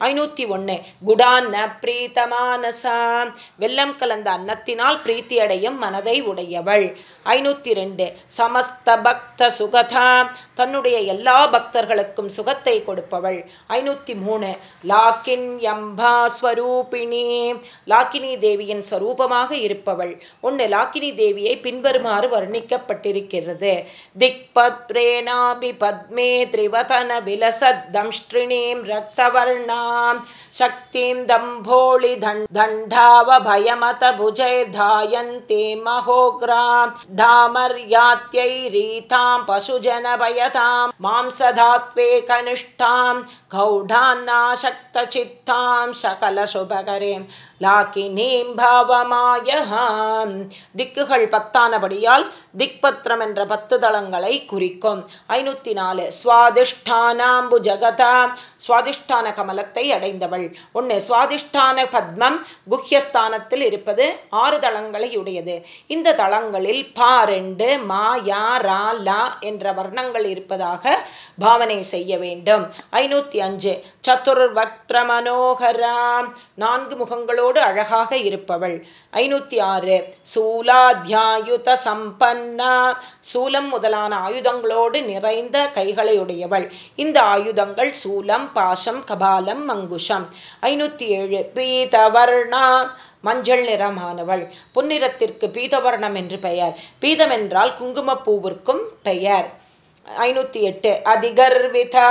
ஐநூற்றி ஒன்று குடான்ன பிரீத்தமானசா. வெள்ளம் கலந்த அன்னத்தினால் பிரீத்தி அடையும் மனதை உடையவள். ஐநூற்றி ரெண்டு. சமஸ்த பக்த சுகதா. தன்னுடைய எல்லா பக்தர்களுக்கும் சுகத்தை கொடுப்பவள். ஐநூற்றி மூணு. லாக்கின் எம்பா ஸ்வரூபிணி. லாக்கினி தேவியின் ஸ்வரூபமாக இருப்பவள். ஒன்று லாக்கினி தேவியை பின்வருமாறு வர்ணிக்கப்பட்டிருக்கிறது. திக்பத் பிரேனாபி பத்மே திரிவதன விலசத் தம்ஷ்டிணீம் ரக்தவர்ணா. um, தம்போளி தண்டாவ பயமத புஜைர்தாயந்தே மகோக்ராம் धामर्यात्यैरीतां पशुजनभयतां मांसधात्वे कनिष्ठां गौढान्नाशक्तचित्तां सकलशुभकरीं லாக்கினீம் பாவமாயஹாம் திக்குகள் பத்தானபடியால் திக்பத்ரம் என்ற பத்து தளங்களை குறிக்கும் ஐநூற்றி நாலு சுவாதிஷ்டானாம்பு ஜகதா சுவாதிஷ்டான கமலத்தை அடைந்தவள் ஒன்று சுவாதிஷ்டான பத்மம் குஹ்யஸ்தானத்தில் இருப்பது ஆறு தளங்களை உடையது இந்த தளங்களில் பா ரெண்டு மா யா ரா லா என்ற வர்ணங்கள் இருப்பதாக பாவனை செய்ய வேண்டும். ஐநூற்றி அஞ்சு. சதுர்வக்ர மனோகரா நான்கு முகங்களோடு அழகாக இருப்பவள். ஐநூத்தி ஆறு. சூலாத்யாயுத சம்பன்னா. சூலம் முதலான ஆயுதங்களோடு நிறைந்த கைகளை உடையவள் இந்த ஆயுதங்கள் சூலம் பாசம் கபாலம் மங்குஷம். ஐநூத்தி ஏழு பீதவர்ணா மஞ்சள் நிறமானவள். பொன்னிறத்திற்கு பீதவர்ணம் என்று பெயர். பீதம் என்றால் குங்குமப்பூவிற்கும் பெயர். ஐநூற்றி எட்டு அதிகர்விதா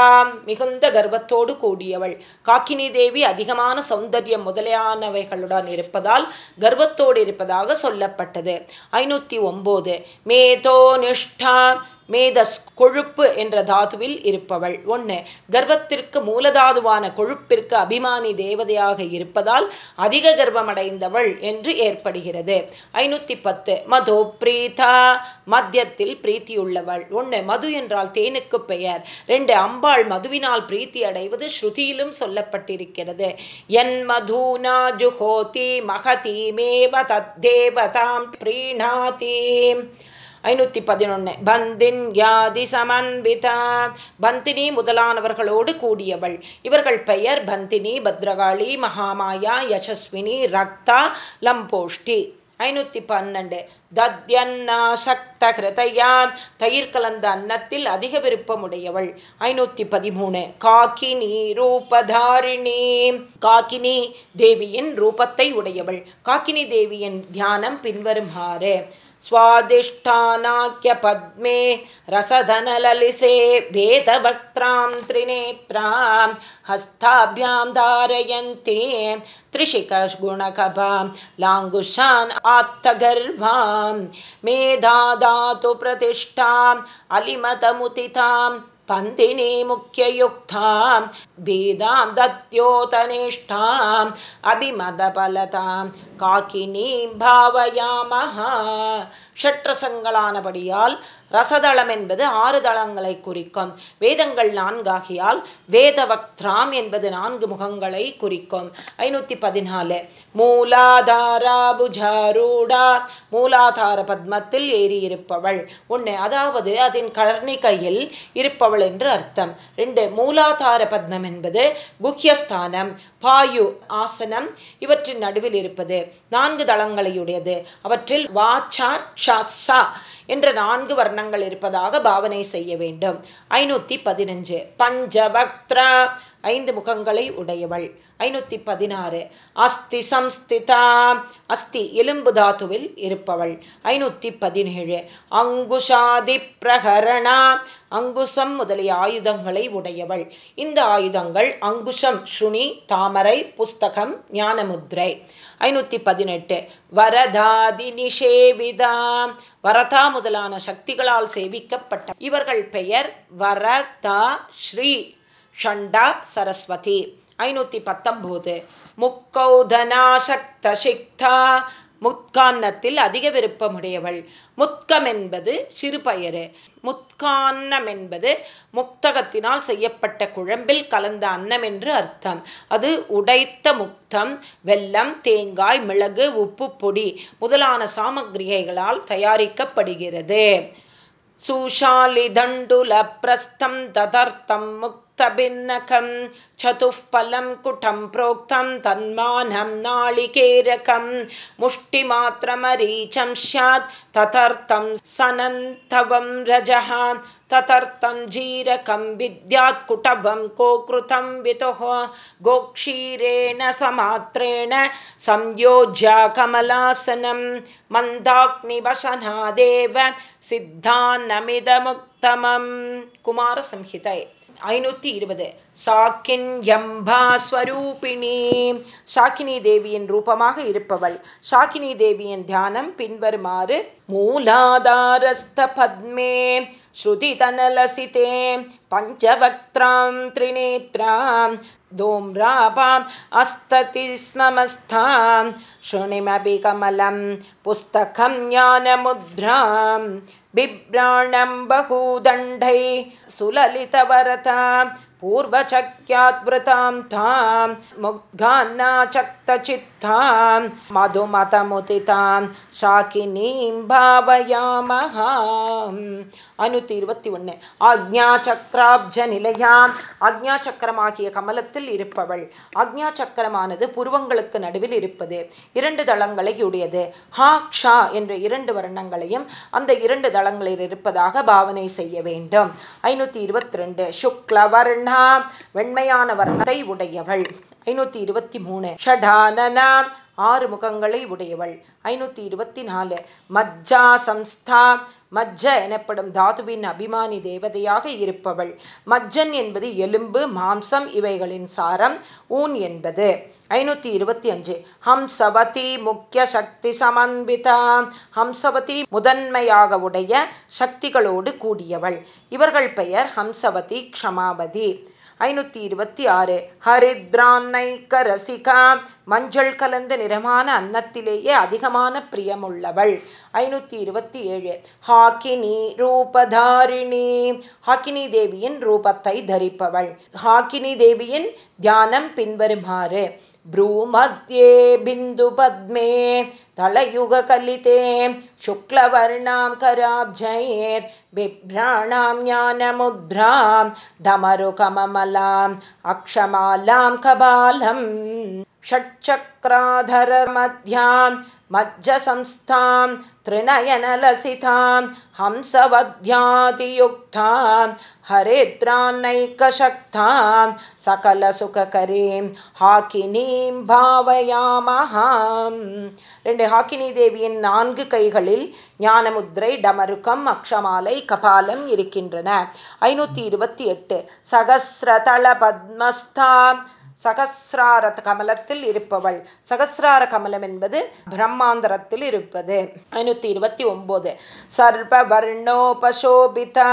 மிகுந்த கர்வத்தோடு கூடியவள். காக்கினி தேவி அதிகமான சௌந்தர்யம் முதலியானவைகளுடன் இருப்பதால் கர்வத்தோடு இருப்பதாக சொல்லப்பட்டது. ஐநூற்றி ஒம்போது மேதோ நிஷ்டா மேதஸ் கொழுப்பு என்ற தாதுவில் இருப்பவள். ஒன்று கர்வத்திற்கு மூலதாதுவான கொழுப்பிற்கு அபிமானி தேவதையாக இருப்பதால் அதிக கர்வமடைந்தவள் என்று ஏற்படுகிறது. ஐநூற்றி பத்து மது பிரீதா மத்தியத்தில் பிரீத்தியுள்ளவள். ஒன்று மது என்றால் தேனுக்கு பெயர். ரெண்டு அம்பாள் மதுவினால் பிரீத்தி அடைவது ஸ்ருதியிலும் சொல்லப்பட்டிருக்கிறது. என் மதுனா ஜுஹோதி மகதீமேவ தத்தேவதாம் பிரீணாதீம் ஐநூற்றி பதினொன்று பந்தின் யாதி சமன்விதா பந்தினி முதலானவர்களோடு கூடியவள். இவர்கள் பெயர் பந்தினி பத்ரகாளி மகாமாயா யசஸ்வினி ரக்தா லம்போஷ்டி. ஐநூற்றி பன்னெண்டு. தத்யன்னா சக்த தயிர் கலந்த அன்னத்தில் அதிக விருப்பமுடையவள். ஐநூற்றி பதிமூணு. காக்கினி ரூபதாரிணி. காக்கினி தேவியின் ரூபத்தை உடையவள். காக்கினி தேவியின் தியானம் பின்வருமாறு. स्वादिष्ठानाख्यपद्मे रसधनललिसे वेदवक्त्रां त्रिनेत्रां हस्ताभ्यां धारयन्ति त्रिशिखगुणकभां लाङ्गुशान् आत्तगर्भां मेधादातु प्रतिष्ठाम् अलिमतमुदितां பந்தினி முக்கியயுக்தாம் பீதாம் தத்யோதனிஷ்டாம் அபிமதபலதாம் காக்கினீம் பாவயாமஹா. ஷட்ரசங்களானபடியால் ரசதளம் என்பது ஆறு தளங்களை குறிக்கும். வேதங்கள் நான்காகியால் வேதவக்திராம் என்பது நான்கு முகங்களை குறிக்கும். ஐநூத்தி பதினாலு. மூலாதாராபுஜாரூடா மூலாதார பத்மத்தில் ஏறியிருப்பவள். ஒன்று அதாவது அதன் கர்ணிகையில் இருப்பவள் என்று அர்த்தம். ரெண்டு மூலாதார பத்மம் என்பது குஹ்யஸ்தானம் பாயு ஆசனம் இவற்றின் நடுவில் இருப்பது நான்கு தளங்களையுடையது. அவற்றில் வாச்சா ஷா என்ற நான்கு வர்ணங்கள் இருப்பதாக பாவனை செய்ய வேண்டும். ஐநூத்தி பதினஞ்சு. பஞ்சபக்திரா ஐந்து முகங்களை உடையவள். ஐநூத்தி பதினாறு. அஸ்தி சம்ஸ்திதா. அஸ்தி எலும்பு தாத்துவில் இருப்பவள். ஐநூத்தி பதினேழு. அங்குஷாதி பிரகரணா. அங்குசம் முதலிய ஆயுதங்களை உடையவள். இந்த ஆயுதங்கள் அங்குஷம் ஸ்ருணி தாமரை புஸ்தகம் ஞானமுத்ரை. ஐநூத்தி பதினெட்டு. வரதாதி நிஷேவிதா. வரதா முதலான சக்திகளால் சேவிக்கப்பட்ட இவர்கள் பெயர் வரதா ஸ்ரீ ஷண்டா சரஸ்வதி. ஐநூற்றி பத்தொம்போது முக்கௌதனாசக்த சிக்தா. முத்கான்னத்தில் அதிக விருப்பமுடையவள். முத்கம் என்பது சிறுபயறு. முத்கான்னம் என்பது முக்தகத்தினால் செய்யப்பட்ட குழம்பில் கலந்த அன்னம் என்று அர்த்தம். அது உடைத்த முக்தம் வெல்லம் தேங்காய் மிளகு உப்பு பொடி முதலான சாமகிரிகைகளால் தயாரிக்கப்படுகிறது. सुशालिदण्डुलप्रस्थं तदर्थं मुक् भिन्नकं चतुःफलं कुटं प्रोक्तं तन्मानं नाळिकेरकं मुष्टिमात्रमरीचं स्यात् तदर्थं सनन्तवं रजः तदर्थं जीरकं विद्यात् कुटभं कोकृतं वितुः गोक्षीरेण समात्रेण संयोज्य कमलासनं मन्दाग्निवसनादेव सिद्धान्नमिदमुत्तमं कुमारसंहिते ஐநூற்றி இருபது சாக்கின்யம்பா ஸ்வரூபிணி ஷாக்கினி தேவியின் ரூபமாக இருப்பவள் ஷாக்கினி தேவியின் தியானம் பின்வருமாறு மூலாதாரஸ்த பத்மே श्रुतितनलसिते पञ्चवक्त्रां त्रिनेत्रां धूम्रापाम् अस्तति स्ममस्थां शृणिमपि कमलं पुस्तकं ज्ञानमुद्रां बिभ्राणं बहुदण्डै सुललितवरता पूर्वचक्याद्वृतां तां मुग्धान्नाचक्तचित्तां मधुमतमुदितां शाकिनीं भावयामः ஐநூற்றி இருபத்தி ஒன்று ஆக்ஞா சக்கராப்ஜ நிலையாம் ஆக்ஞா சக்கரமாகிய கமலத்தில் இருப்பவள் ஆக்ஞா சக்கரமானது புருவங்களுக்கு நடுவில் இருப்பது இரண்டு தளங்களை உடையது ஹா க்ஷா என்ற இரண்டு வர்ணங்களையும் அந்த இரண்டு தளங்களில் இருப்பதாக பாவனை செய்ய வேண்டும் ஐநூற்றி இருபத்தி ரெண்டு சுக்ல வர்ணா வெண்மையான வர்ணத்தை உடையவள். ஐநூற்றி இருபத்தி மூணு. ஷடானனா ஆறு முகங்களை உடையவள். ஐநூற்றி இருபத்தி நாலு. மஜ்ஜா சம்ஸ்தா மஜ்ஜ எனப்படும் தாதுவின் அபிமானி தேவதையாக இருப்பவள். மஜ்ஜன் என்பது எலும்பு மாம்சம் இவைகளின் சாரம் ஊன் என்பது. ஐநூற்றி இருபத்தி அஞ்சு. ஹம்சவதி முக்கிய சக்தி சமன்பிதா. ஹம்சவதி முதன்மையாக உடைய சக்திகளோடு கூடியவள். இவர்கள் பெயர் ஹம்சவதி க்ஷமாவதி ஐநூற்றி இருபத்தி ஆறு. ஹரித்ரான்னைக்க ரசிகா. மஞ்சள் கலந்த நிறமான அன்னத்திலேயே அதிகமான பிரியமுள்ளவள். ஐநூற்றி இருபத்தி ஏழு. ஹாக்கினி ரூபதாரிணி. ஹாக்கினி தேவியின் ரூபத்தை தரிப்பவள். ஹாக்கினி தேவியின் தியானம் பின்வருமாறு. भ्रूमध्ये बिन्दुपद्मे तलयुगकलिते शुक्लवर्णां कराब्जैर्बिभ्राणां ज्ञानमुद्रां डमरुकममलाम् अक्षमालां कबालम् षट्चक्राधरमध्यां मज्जसंस्थां त्रिनयनलसितां हंसवध्यादियुक्तां हरेद्रान्नैकशक्तां सकलसुखकरीं ஹாக்கினீம் பாவயாமஹாம் ரெண்டு ஹாக்கினி தேவியின் நான்கு கைகளில் ஞானமுத்ரை டமருக்கம் அக்ஷமாலை கபாலம் இருக்கின்றன ஐநூற்றி இருபத்தி எட்டு சகசிரதள பத்மஸ்தாம் சகசிரார கமலத்தில் இருப்பவள். சகசிரார கமலம் என்பது பிரம்மாந்தரத்தில் இருப்பது. ஐநூற்றி இருபத்தி ஒம்போது சர்வ வர்ணோபசோபிதா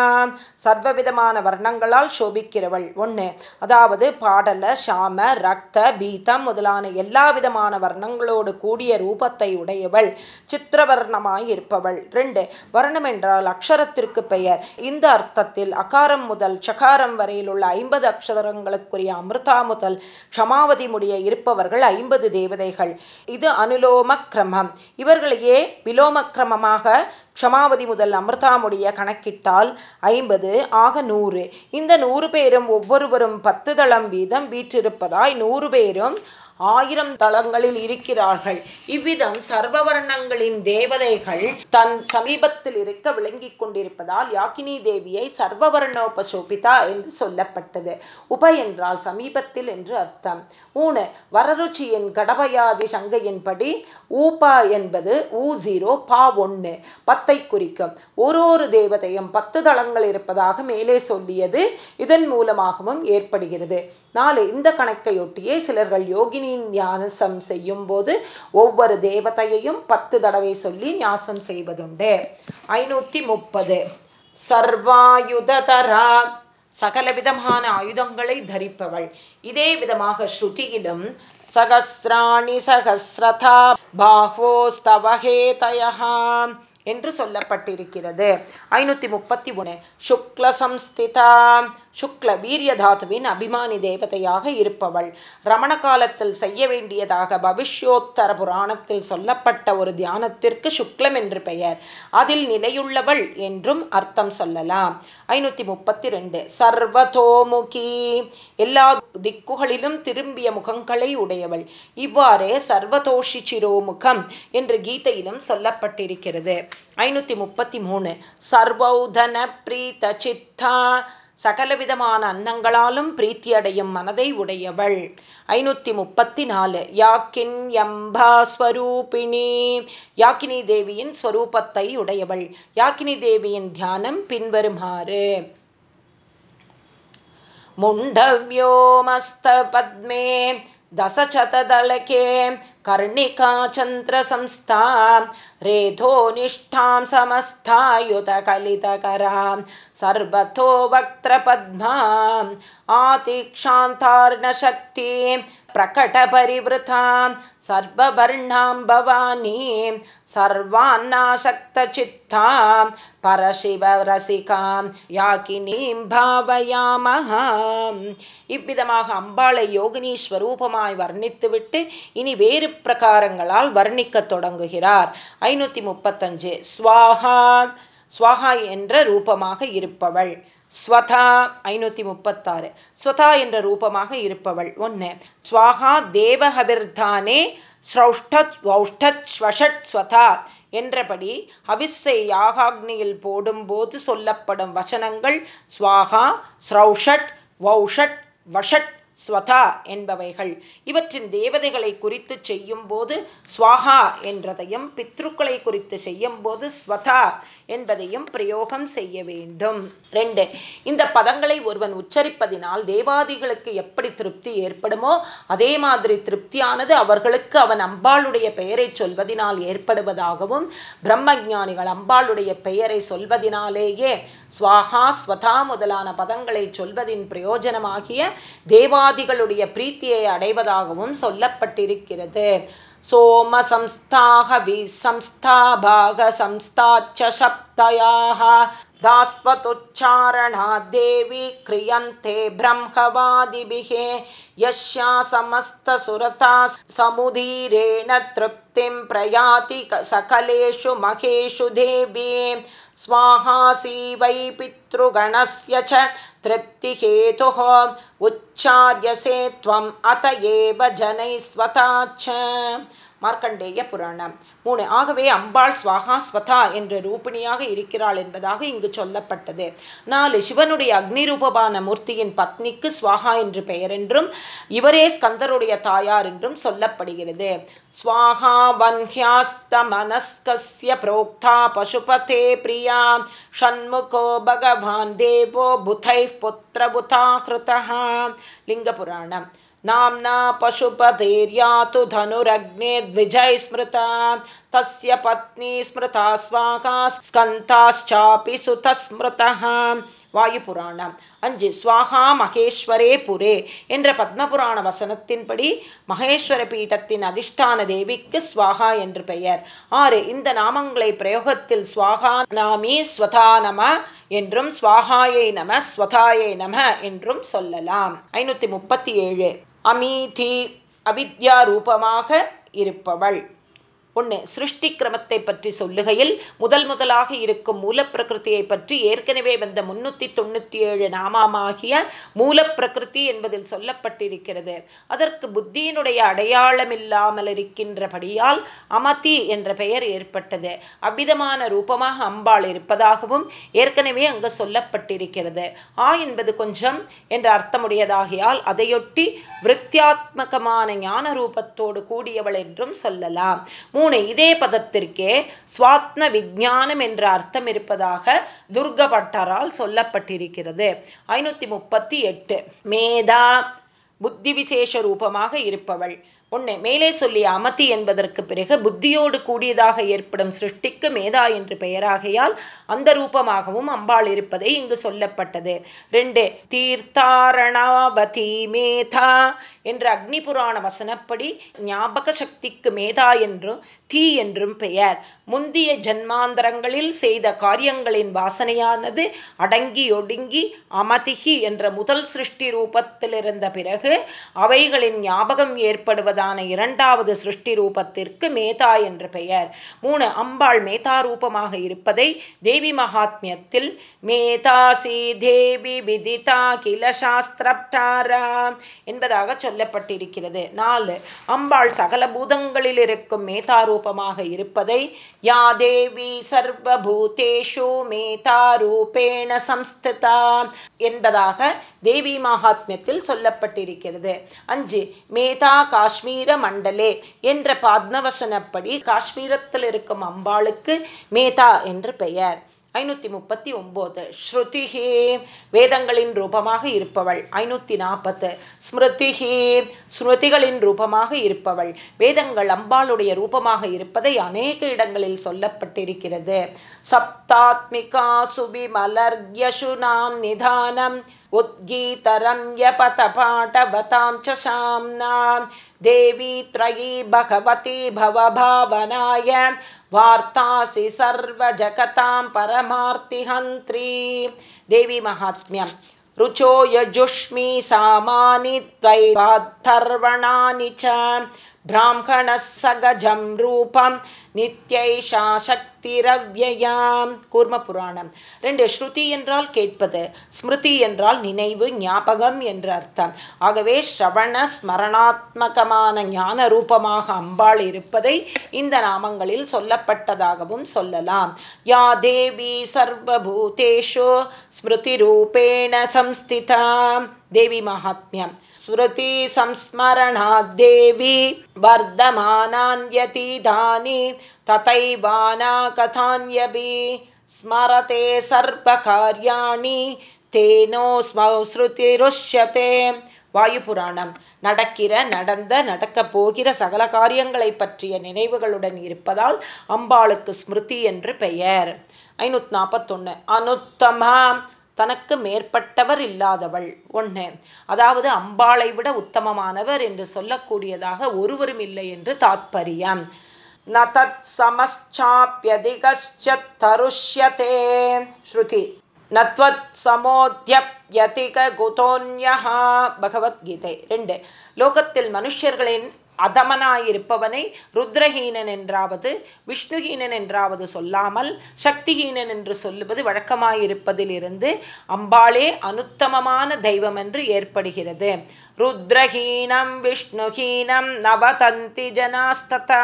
சர்வவிதமான வர்ணங்களால் சோபிக்கிறவள். ஒன்று அதாவது பாடல சாம ரக்த பீதம் முதலான எல்லா விதமான வர்ணங்களோடு கூடிய ரூபத்தை உடையவள். சித்திரவர்ணமாய் இருப்பவள். ரெண்டு வர்ணம் என்றால் அக்ஷரத்திற்கு பெயர். இந்த அர்த்தத்தில் அகாரம் முதல் சகாரம் வரையில் உள்ள ஐம்பது அக்ஷரங்களுக்குரிய அமிர்தா முதல் க்ஷமாவதி முடிய இருப்பவர்கள் ஐம்பது தேவதைகள். இது அனுலோம கிரமம் இவர்களையே விலோம கிரமமாக க்ஷமாவதி முதல் அமிர்தாமுடைய கணக்கிட்டால் ஐம்பது ஆக நூறு. இந்த நூறு பேரும் ஒவ்வொருவரும் பத்து தளம் வீதம் வீற்றிருப்பதாய் நூறு பேரும் ஆயிரம் தளங்களில் இருக்கிறார்கள். இவ்விதம் சர்வவர்ணங்களின் தேவதைகள் தன் சமீபத்தில் இருக்க விளங்கி கொண்டிருப்பதால் யாக்கினி தேவியை சர்வவர்ணோபசோபிதா என்று சொல்லப்பட்டது. உப என்றால் சமீபத்தில் என்று அர்த்தம். மூணு வரருச்சியின் கடபயாதி சங்கையின்படி ஊபா என்பது ஊ ஜீரோ பா ஒன்று பத்தை குறிக்கும். ஒரு ஒரு தேவதையும் பத்து தளங்கள் இருப்பதாக மேலே சொல்லியது இதன் மூலமாகவும் ஏற்படுகிறது. நாலு இந்த கணக்கையொட்டியே சிலர்கள் யோகினியின் ஞானசம் செய்யும் போது ஒவ்வொரு தேவதையையும் பத்து தடவை சொல்லி ஞாசம் செய்வதுண்டு. ஐநூற்றி முப்பது. சர்வாயுதரா சகலவிதமான ஆயுதங்களை தரிப்பவள். இதே விதமாக ஸ்ருதியிலும் சகசிராணி சகசிரதா பாஹோஸ்தவஹேதயா என்று சொல்லப்பட்டிருக்கிறது. ஐநூற்றி முப்பத்தி ஒன்று சுக்ல சம்ஸ்திதா சுக்ல வீரியதாத்துவின் அபிமானி தேவதையாக இருப்பவள். ரமண காலத்தில் செய்ய வேண்டியதாக பவிஷ்யோத்தர புராணத்தில் சொல்லப்பட்ட ஒரு தியானத்திற்கு சுக்லம் என்று பெயர். அதில் நிலையுள்ளவள் என்றும் அர்த்தம் சொல்லலாம். ஐநூத்தி முப்பத்தி ரெண்டு சர்வதோமுகி. எல்லா திக்குகளிலும் திரும்பிய முகங்களை உடையவள். இவ்வாறே சர்வதோஷி சிரோமுகம் என்று கீதையிலும் சொல்லப்பட்டிருக்கிறது. ஐநூத்தி முப்பத்தி மூணு. சர்வௌதன பிரீத சித்தா சகலவிதமான அன்னங்களாலும் பிரீத்தியடையும் மனதை உடையவள். ஐநூற்றி முப்பத்தி நாலு யாக்கின் எம்பா ஸ்வரூபிணி. யாக்கினி தேவியின் ஸ்வரூபத்தை உடையவள். யாக்கினி தேவியின் தியானம் பின்வருமாறு. முண்டவ்யோமஸ்த பத்மே. दशशतदलके कर्णिकाचन्द्रसंस्था रेधोनिष्ठां समस्थायुतकलितकरां सर्वतो वक्त्रपद्माम् आतिक्षान्तार्णशक्ति प्रकटपरिवृतां सर्ववर्णां भवानीं सर्वान्नाशक्तचित्तां பரசிவரசிகாம் யாக்கினீம் பாவயாமஹாம் இவ்விதமாக அம்பாளை யோகினி ஸ்வரூபமாய் வர்ணித்துவிட்டு இனி வேறு பிரகாரங்களால் வர்ணிக்க தொடங்குகிறார். ஐநூற்றி முப்பத்தஞ்சு ஸ்வாகா ஸ்வாகா என்ற ரூபமாக இருப்பவள். ஸ்வதா ஐநூற்றி முப்பத்தாறு ஸ்வதா என்ற ரூபமாக இருப்பவள். ஒன்று ஸ்வாகா தேவஹபிர்தானே ஸ்ரௌஷ்டத் வௌஷ்டத் ஸ்வஷட் ஸ்வதா என்றபடி ஹவிஸை யாகாக்னியில் போடும்போது சொல்லப்படும் வசனங்கள் ஸ்வாகா ஸ்ரௌஷட் வௌஷட் வஷட் ஸ்வதா என்பவைகள். இவற்றின் தேவதைகளை குறித்து செய்யும் போது ஸ்வாஹா என்றதையும் பித்ருக்களை குறித்து செய்யும் போது ஸ்வதா என்பதையும் பிரயோகம் செய்ய வேண்டும். ரெண்டு இந்த பதங்களை ஒருவன் உச்சரிப்பதினால் தேவாதிகளுக்கு எப்படி திருப்தி ஏற்படுமோ அதே மாதிரி திருப்தியானது அவர்களுக்கு அவன் அம்பாளுடைய பெயரை சொல்வதனால் ஏற்படுவதாகவும் பிரம்மஜானிகள் அம்பாளுடைய பெயரை சொல்வதினாலேயே ஸ்வாகா ஸ்வதா முதலான பதங்களை சொல்வதின் பிரயோஜனமாகிய தேவாதிகளுடைய பிரீத்தியை அடைவதாகவும் சொல்லப்பட்டிருக்கிறது. सोमसंस्थाः विसंस्थाभागसंस्थाच्च सप्तयाः दास्पदुच्चारणाद्देवी क्रियन्ते ब्रह्मवादिभिः यस्या समस्तसुरता समुदीरेण तृप्तिं प्रयाति सकलेषु महेषु देवी स्वाहासी वै पितृगणस्य च तृप्तिहेतुः उच्चार्यसे त्वम् अत एव जनैः स्वता च மார்க்கண்டேய புராணம். மூணு ஆகவே அம்பாள் ஸ்வாகா ஸ்வதா என்ற ரூபிணியாக இருக்கிறாள் என்பதாக இங்கு சொல்லப்பட்டது. நாலு சிவனுடைய அக்னி ரூபமான மூர்த்தியின் பத்னிக்கு ஸ்வாகா என்று பெயர் என்றும் இவரே ஸ்கந்தருடைய தாயார் என்றும் சொல்லப்படுகிறது. ஸ்வாகா வன்ஹியாஸ்தமனஸ்கஸ்ய புரோக்தா பசுபதே பிரியா ஷண்முகோ பகவான் தேவோ புதை புத்திரபுதா ஹிருதா லிங்க புராணம். नाम्ना पशुपधैर्या तु धनुरग्ने द्विजयः स्मृता तस्य पत्नी स्मृतास्वा स्कन्ताश्चापि सुतस्मृतः। वायुपुराणम् அஞ்சு ஸ்வாகா மகேஸ்வரே புரே என்ற பத்மபுராண வசனத்தின்படி மகேஸ்வர பீட்டத்தின் அதிஷ்டான தேவிக்கு ஸ்வாகா என்று பெயர். ஆறு இந்த நாமங்களை பிரயோகத்தில் ஸ்வாகா நாமி ஸ்வதா நம என்றும் ஸ்வாகாயை நம ஸ்வதாயை நம என்றும் சொல்லலாம். ஐநூற்றி முப்பத்தி ஏழு. அமீதி அவித்யா ரூபமாக இருப்பவள். ஒன்று சிருஷ்டி கிரமத்தை பற்றி சொல்லுகையில் முதல் முதலாக இருக்கும் மூலப்பிரகிருத்தியை பற்றி ஏற்கனவே வந்த முன்னூற்றி தொண்ணூற்றி ஏழு நாமமாகிய மூலப்பிரகிருதி என்பதில் சொல்லப்பட்டிருக்கிறது. அதற்கு புத்தியினுடைய அடையாளம் இல்லாமல் இருக்கின்றபடியால் அமதி என்ற பெயர் ஏற்பட்டது. அவ்விதமான ரூபமாக அம்பாள் இருப்பதாகவும் ஏற்கனவே அங்கு சொல்லப்பட்டிருக்கிறது. ஆ என்பது கொஞ்சம் என்ற அர்த்தமுடையதாகியால் அதையொட்டி விருத்தியாத்மகமான ஞான ரூபத்தோடு கூடியவள் என்றும் சொல்லலாம். மூணு இதே பதத்திற்கே சுவாத்ன விஜானம் என்ற அர்த்தம் இருப்பதாக துர்கபட்டரால் சொல்லப்பட்டிருக்கிறது. ஐநூற்றி முப்பத்தி எட்டு. மேதா புத்தி விசேஷ ரூபமாக இருப்பவள். ஒன்று மேலே சொல்லிய அமதி என்பதற்கு பிறகு புத்தியோடு கூடியதாக ஏற்படும் சிருஷ்டிக்கு மேதா என்று பெயராகையால் அந்த ரூபமாகவும் அம்பாள் இருப்பதை இங்கு சொல்லப்பட்டது. ரெண்டு தீர்த்தாரணாபதி மேதா என்ற அக்னி புராண வசனப்படி ஞாபக சக்திக்கு மேதா என்றும் தீ என்றும் பெயர். முந்திய ஜன்மாந்தரங்களில் செய்த காரியங்களின் வாசனையானது அடங்கி ஒடுங்கி அமதிகி என்ற முதல் சிருஷ்டி ரூபத்திலிருந்த பிறகு அவைகளின் ஞாபகம் ஏற்படுவதால் ஏற்படுவதான இரண்டாவது சிருஷ்டி ரூபத்திற்கு மேதா என்று பெயர். மூணு அம்பாள் மேதா ரூபமாக இருப்பதை தேவி மகாத்மியத்தில் மேதாசி தேவி விதிதா கில சாஸ்திரப்டாரா என்பதாக சொல்லப்பட்டிருக்கிறது. நாலு அம்பாள் சகல பூதங்களில் இருக்கும் மேதா ரூபமாக இருப்பதை யா தேவி சர்வபூதேஷு மேதா ரூபேண சம்ஸ்திதா என்பதாக தேவி மகாத்மியத்தில் சொல்லப்பட்டிருக்கிறது. அஞ்சு மேதா காஷ்மீர மண்டலே என்ற பத்மவசனப்படி காஷ்மீரத்தில் இருக்கும் அம்பாளுக்கு மேதா என்று பெயர். ஐநூற்றி முப்பத்தி ஒம்போது. ஸ்ருதிஹே. வேதங்களின் ரூபமாக இருப்பவள். ஐநூற்றி நாற்பத்து ஸ்மிருதிஹே. ஸ்மிருதிகளின் ரூபமாக இருப்பவள். வேதங்கள் அம்பாளுடைய ரூபமாக இருப்பதை அநேக இடங்களில் சொல்லப்பட்டிருக்கிறது. சப்தாத்மிகா சுபி மலர்யசுனாம் நிதானம். उद्गीतरम्यपतपाटवतां च शाम्नां। देवी त्रयी भगवती भवभावनाय वार्तासि सर्वजगतां परमार्तिहन्त्री। देवी महात्म्यं रुचो यजुष्मि सामानि द्वैवाद्धर्वणानि च பிராமண சகஜம் ரூபம் நித்யைஷா சக்திரவ்யாம் கூர்ம புராணம் ரெண்டு ஸ்ருதி என்றால் கேட்பது ஸ்மிருதி என்றால் நினைவு ஞாபகம் என்று அர்த்தம். ஆகவே ஸ்ரவண ஸ்மரணாத்மகமான ஞான ரூபமாக அம்பாள் இருப்பதை இந்த நாமங்களில் சொல்லப்பட்டதாகவும் சொல்லலாம். யா தேவி சர்வபூதேஷு ஸ்மிருதி ரூபேண சம்ஸ்திதா தேவி மகாத்மியம் स्मृति संस्मरणाद्देवी वर्धमानान्यतीतानि तथैवाना कथान्यपि स्मरते सर्वकार्याणि तेनो ஸ்ருதிருஷ்யதே வாயு புராணம் நடக்கிற நடந்த நடக்கப் போகிற சகல காரியங்களை பற்றிய நினைவுகளுடன் இருப்பதால் அம்பாளுக்கு ஸ்மிருதி என்று பெயர் ஐநூத்தி நாற்பத்தொன்னு அனுத்தமா தனக்கு மேற்பட்டவர் இல்லாதவள். ஒன்று அதாவது அம்பாளை விட உத்தமமானவர் என்று சொல்லக்கூடியதாக ஒருவரும் இல்லை என்று தாத்பரியம். ந தத் சமச்சாப்பியதிகருஷ்யத்தே ஸ்ருதி. நத்வத் சமோத்யப்யதிக குதோன்யா பகவத்கீதை ரெண்டு. லோகத்தில் மனுஷர்களின் அதமனாயிருப்பவனை ருத்ரஹீனன் என்றாவது விஷ்ணுஹீனன் என்றாவது சொல்லாமல் சக்திஹீனன் என்று சொல்லுவது வழக்கமாயிருப்பதிலிருந்து அம்பாளே அனுத்தமமான தெய்வம் என்று ஏற்படுகிறது. ருத்ரஹீனம் விஷ்ணுஹீனம் நவதந்தி ஜனாஸ்ததா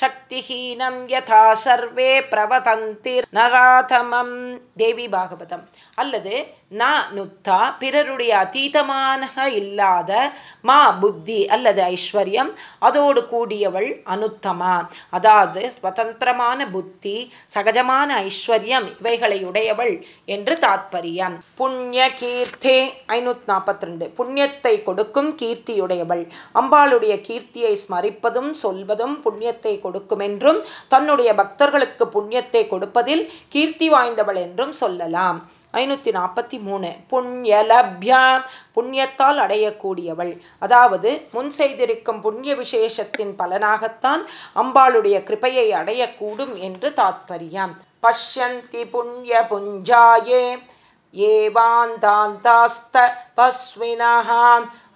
சக்திஹீனம் யதா சர்வே பிரவதந்தி நராதமம் தேவி பாகவதம் அல்லது ந நுத்தா பிறருடைய அதீதமான இல்லாத மா புத்தி அல்லது ஐஸ்வர்யம் அதோடு கூடியவள் அனுத்தமா? அதாவது ஸ்வதந்திரமான புத்தி சகஜமான ஐஸ்வர்யம் இவைகளை உடையவள் என்று தாத்பரியம். புண்ணிய கீர்த்தே ஐநூத்தி நாற்பத்தி ரெண்டு. புண்ணியத்தை கொடுக்கும் கீர்த்தியுடையவள். அம்பாளுடைய கீர்த்தியை ஸ்மரிப்பதும் சொல்வதும் புண்ணியத்தை கொடுக்கும் என்றும் தன்னுடைய பக்தர்களுக்கு புண்ணியத்தை கொடுப்பதில் கீர்த்தி வாய்ந்தவள் என்றும் சொல்லலாம். ஐநூற்றி நாற்பத்தி மூணு. புண்ணியலப்யா. புண்ணியத்தால் அடையக்கூடியவள். அதாவது முன் செய்திருக்கும் புண்ணிய விசேஷத்தின் பலனாகத்தான் அம்பாளுடைய கிருபையை அடையக்கூடும் என்று தாத்பரியம். பஷ்யந்தி புண்ணிய புஞ்சாயே. एवान्तान्तास्तपस्विनः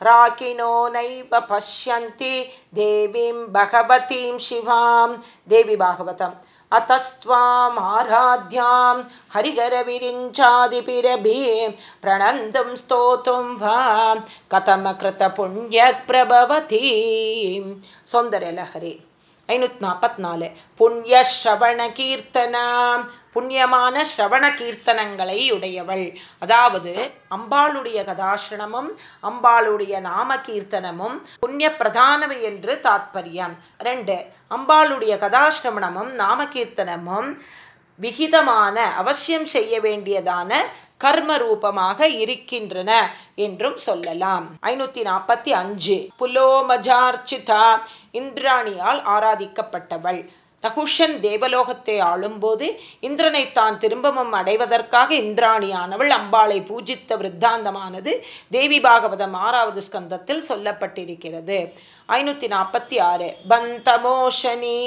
राकिनो नैव पश्यन्ति देवीं भगवतीं शिवां देवी भागवतम् अतस्त्वामाराध्यां हरिहरविरिञ्चादिभिरभिं प्रणन्दं स्तोतुं वा कथमकृतपुण्यप्रभवतीं सौन्दर्यलहरी ஐநூற்றி நாற்பத்தி நாலு புண்ணிய ஸ்ரவண கீர்த்தனா புண்ணியமான ஸ்ரவண கீர்த்தனங்களை உடையவள். அதாவது அம்பாளுடைய கதாசிரமமும் அம்பாளுடைய நாம கீர்த்தனமும் புண்ணிய பிரதானவை என்று தாத்பரியம். ரெண்டு அம்பாளுடைய கதாசிரமணமும் நாம கீர்த்தனமும் விகிதமான அவசியம் செய்ய வேண்டியதான கர்ம ரூபமாக இருக்கின்றன என்றும் சொல்லலாம். ஐநூத்தி நாற்பத்தி அஞ்சு. புலோமஜார்ச்சிதா இந்திராணியால் ஆராதிக்கப்பட்டவள். நகுஷன் தேவலோகத்தை ஆளும்போது இந்திரனை தான் திரும்பவும் அடைவதற்காக இந்திராணியானவள் அம்பாளை பூஜித்த விருத்தாந்தமானது தேவி பாகவதம் ஆறாவது ஸ்கந்தத்தில் சொல்லப்பட்டிருக்கிறது. ஐநூற்றி நாற்பத்தி ஆறு. பந்தமோஷனி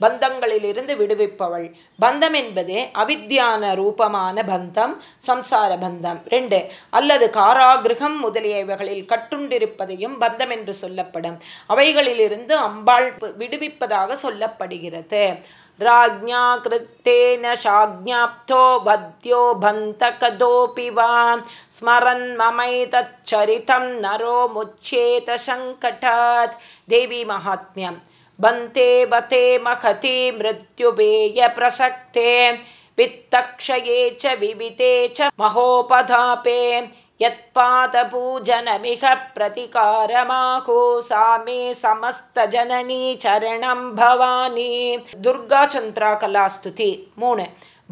பந்தங்களிலிருந்து விடுவிப்பவள் பந்தம் என்பது அவித்யான ரூபமான பந்தம் சம்சார பந்தம் ரெண்டு அல்லது காராகிரகம் முதலியவைகளில் கட்டுண்டிருப்பதையும் பந்தம் என்று சொல்லப்படும் அவைகளிலிருந்து அம்பாள் விடுவிப்பதாக சொல்லப்படுகிறது राज्ञा कृतेन शाज्ञाप्तो वद्यो भन्तकदोऽपि वा स्मरन्ममैतच्चरितं नरो मुच्येत सङ्कटात् देवी महात्म्यम् बन्ते बते महति मृत्युपेयप्रसक्ते वित्तक्षये च विविते च महोपधापे, यत्पादपूजनमिह प्रतिकारमाहो सा मे समस्तजननी चरणं भवानी। दुर्गाचन्द्राकलास्तुति मूणु।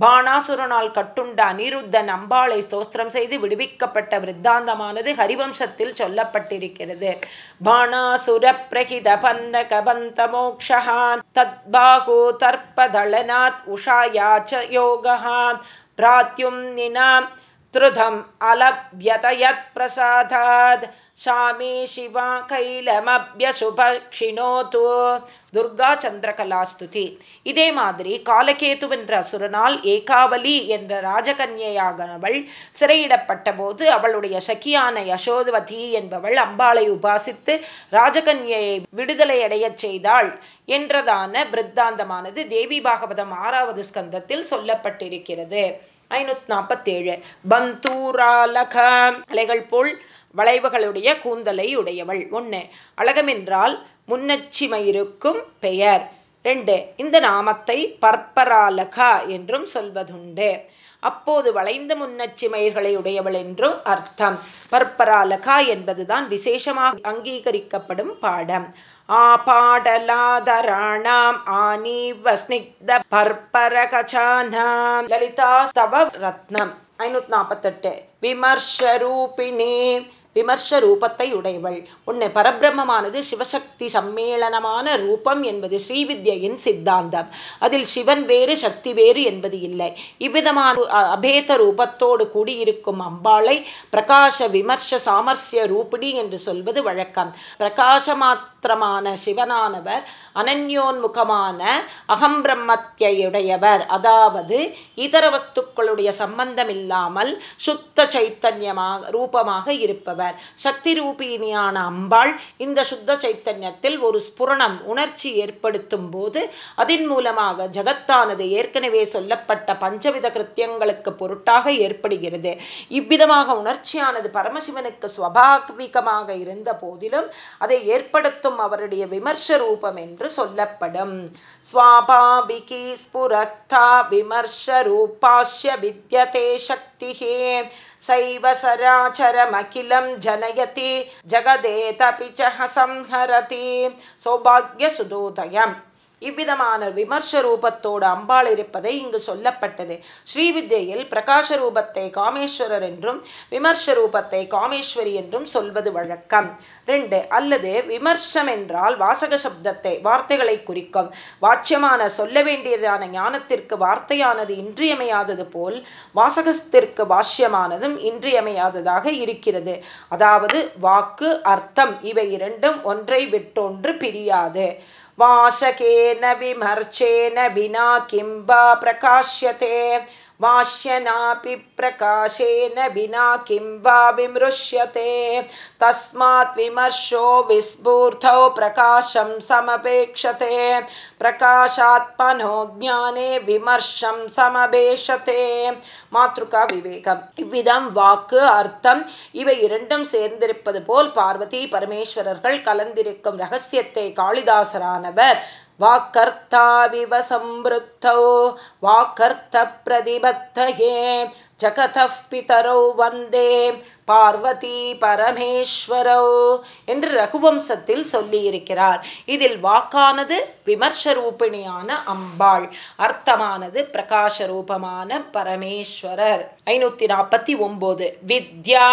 பாணாசுரனால் கட்டுண்ட அனிருத்தன் அம்பாளை ஸ்தோத்திரம் செய்து விடுவிக்கப்பட்ட விருத்தாந்தமானது ஹரிவம்சத்தில் சொல்லப்பட்டிருக்கிறது. பாணாசுர பிரகித பந்த கபந்த மோக்ஷகான் தத்பாகோ தர்ப்பதளனாத் உஷாயாச்ச யோகான் பிராத்யும்னினாம் திருதம் அலப்யதயத் பிரசாதாத் சாமி சிவா கைலமபியசுபக்ஷிணோது. துர்கா சந்திரகலாஸ்துதி. இதே மாதிரி காலகேதுவென்ற அசுரனால் ஏகாவலி என்ற ராஜகன்யாகனவள் சிறையிடப்பட்ட போது அவளுடைய சகியான யசோதவதி என்பவள் அம்பாளை உபாசித்து ராஜகன்யையை விடுதலையடையச் செய்தாள் என்றதான பிரித்தாந்தமானது தேவி பாகவதம் ஆறாவது ஸ்கந்தத்தில் சொல்லப்பட்டிருக்கிறது. ஐநூற்றி நாற்பத்தேழு. பந்தூராலக. அலைகள் போல் வளைவுகளுடைய கூந்தலை உடையவள். ஒன்று அழகமென்றால் முன்னச்சிமயிருக்கும் பெயர். ரெண்டு இந்த நாமத்தை பற்பராலகா என்றும் சொல்வதுண்டு. அப்போது வளைந்த முன்னச்சிமயிர்களை உடையவள் என்றும் அர்த்தம். பற்பராலகா என்பதுதான் விசேஷமாக அங்கீகரிக்கப்படும் பாடம். ஆ ஆபாடலாதராணாம் ஆனீவஸ்னிக்த பற்பரகஜானாம். லலிதா ஸ்தவ ரத்னம். ஐநூற்றி நாற்பத்தெட்டு. விமர்ஷரூபிணி. விமர்ச ரூபத்தை உடையவள் ஒன்று பரபிரம்மமானது சிவசக்தி சம்மேளனமான ரூபம் என்பது ஸ்ரீவித்யின் சித்தாந்தம். அதில் சிவன் வேறு சக்தி வேறு என்பது இல்லை. இவ்விதமான அபேத ரூபத்தோடு கூடியிருக்கும் அம்பாளை பிரகாஷ விமர்ச சாமர்சிய ரூபிணி என்று சொல்வது வழக்கம். பிரகாசமாத்திரமான சிவனானவர் அனன்யோன்முகமான அகம்பிரம்மத்தையுடையவர் அதாவது இதர வஸ்துக்களுடைய சம்பந்தம் இல்லாமல் சுத்த சைத்தன்யமாக ரூபமாக இருப்பவர். சக்தி ரூபிணியான அம்பாள் இந்த சுத்த சைத்தன்யத்தில் ஒரு ஸ்புரணம் உணர்ச்சி ஏற்படுத்தும் போது அதன் மூலமாக ஜகத்தானது ஏற்கனவே சொல்லப்பட்ட பஞ்சவித கிருத்தியங்களுக்கு பொருட்டாக ஏற்படுகிறது. இவ்விதமாக உணர்ச்சியானது பரமசிவனுக்கு ஸ்வபாவிகமாக இருந்த போதிலும் அதை ஏற்படுத்தும் அவருடைய விமர்ச ரூபம் என்று சொல்லப்படும். ஸ்வாபாவிகி ஸ்புரக்தா விமர்ச ரூபாஷ்ய வித்யதே शक्तिः। सैव सराचरमखिलं जनयति जगदेतपि च संहरति सौभाग्यसुदोदयम्। இவ்விதமான விமர்ச ரூபத்தோடு அம்பாள் இருப்பதை இங்கு சொல்லப்பட்டது. ஸ்ரீவித்யில் பிரகாஷ ரூபத்தை காமேஸ்வரர் என்றும் விமர்ச ரூபத்தை காமேஸ்வரி என்றும் சொல்வது வழக்கம். ரெண்டு அல்லது விமர்சம் என்றால் வாசக சப்தத்தை வார்த்தைகளை குறிக்கும். வாட்சியமான சொல்ல வேண்டியதான ஞானத்திற்கு வார்த்தையானது இன்றியமையாதது போல் வாசகத்திற்கு வாஷ்யமானதும் இன்றியமையாததாக இருக்கிறது. அதாவது வாக்கு அர்த்தம் இவை இரண்டும் ஒன்றை விட்டொன்று பிரியாது. वाशकेन विमर्शेन विना किं वा प्रकाश्यते भाष्यनापि प्रकाशेन வினா किं वा विमृश्यते। तस्मात् विमर्शो विस्फूर्धौ प्रकाशं समपेक्षते। प्रकाशात्मनो ज्ञाने விமர்சம் சமபேஷத்தே மாத்ருகா விவேகம் இவ்விதம் வாக்கு அர்த்தம் இவை இரண்டும் சேர்ந்திருப்பது போல் பார்வதி பரமேஸ்வரர்கள் கலந்திருக்கும் ரகசியத்தை காளிதாசரானவர் वाक्कर्ताविव संवृत्तौ वाक्कर्तप्रतिबद्धये ஜகதः பிதரோ வந்தே பார்வதி பரமேஸ்வரோ என்று ரகுவம்சத்தில் சொல்லியிருக்கிறார். இதில் வாக்கானது விமர்ச ரூபிணியான அம்பாள் அர்த்தமானது பிரகாச ரூபமான பரமேஸ்வரர். ஐநூத்தி நாற்பத்தி ஒன்பது வித்யா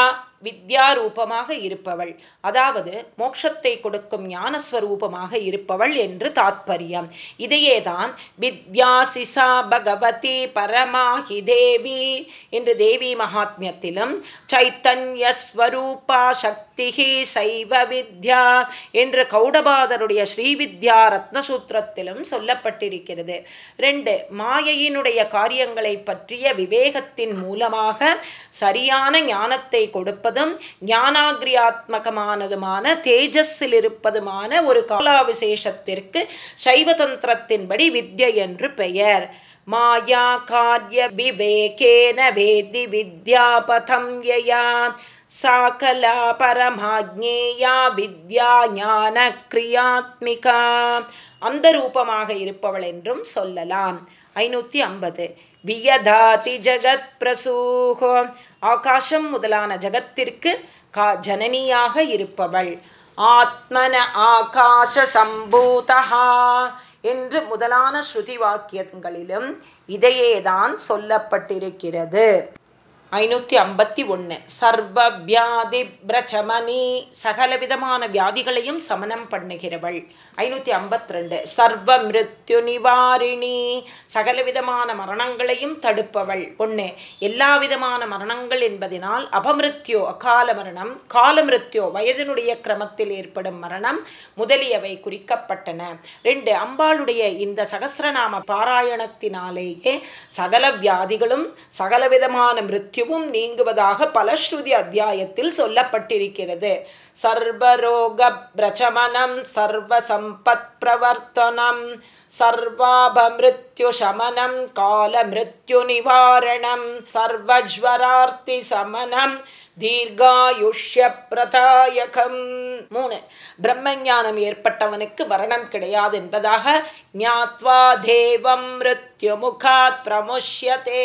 வித்யா ரூபமாக இருப்பவள். அதாவது மோட்சத்தை கொடுக்கும் ஞானஸ்வரூபமாக இருப்பவள் என்று தாத்பரியம். இதையேதான் வித்யாசிசா பகவதி பரமாஹி தேவி என்று தேவி மகாத்மியத்திலும் சைத்தன்யஸ்வரூபா சக்திஹி சைவ வித்யா என்று கௌடபாதருடைய ஸ்ரீவித்யா ரத்னசூத்திரத்திலும் சொல்லப்பட்டிருக்கிறது. ரெண்டு மாயையினுடைய காரியங்களை பற்றிய விவேகத்தின் மூலமாக சரியான ஞானத்தை கொடுப்பதும் ஞானாகிரியாத்மகமானதுமான தேஜஸில் இருப்பதுமான ஒரு காலாவிசேஷத்திற்கு சைவதந்திரத்தின்படி வித்யை என்று பெயர். மாயா காரிய விவேகேன வேதி வித்யாபதம் யயா சாகலா பரமாஜ்ஞேயா வித்யா ஞான கிரியாத்மிகா அந்த ரூபமாக இருப்பவள் என்றும் சொல்லலாம். ஐநூற்றி ஐம்பது. வியதாதி ஜகத் பிரசூகோ ஆகாசம் முதலான ஜகத்திற்கு கா ஜனனியாக இருப்பவள். ஆத்மன ஆகாஷ சம்பூதா என்று முதலான ஸ்ருதி வாக்கியங்களிலும் இதையேதான் சொல்லப்பட்டிருக்கிறது. ஐநூற்றி ஐம்பத்தி ஒன்று சர்வ வியாதி பிரச்சமனி சகல விதமான வியாதிகளையும் சமனம் பண்ணுகிறவள். ஐநூற்றி ஐம்பத்திரெண்டு சர்வ மிருத்யு நிவாரிணி. சகல விதமான மரணங்களையும் தடுப்பவள். ஒன்று எல்லா விதமான மரணங்கள் என்பதனால் அபமிருத்யோ அகால மரணம் காலமிருத்யோ வயதினுடைய கிரமத்தில் ஏற்படும் மரணம் முதலியவை குறிக்கப்பட்டன. ரெண்டு அம்பாளுடைய இந்த சகசிரநாம பாராயணத்தினாலேயே சகல வியாதிகளும் சகலவிதமான மிருத்யுவும் நீங்குவதாக பலஸ்ருதி அத்தியாயத்தில் சொல்லப்பட்டிருக்கிறது. சர்வரோக பிரச்சமனம் சர்வசம் பிரவர்த்தனம் सर्वाभमृत्युशमनं कालमृत्युनिवारणं सर्वज्वरार्तिशमनं தீர்காயுஷ்ய பிரதாயகம் மூணு பிரம்ம ஞானம் ஏற்பட்டவனுக்கு மரணம் கிடையாது என்பதாக ஞாத்வா தேவம் மிருத்யு முகாத் பிரமுஷ்யதே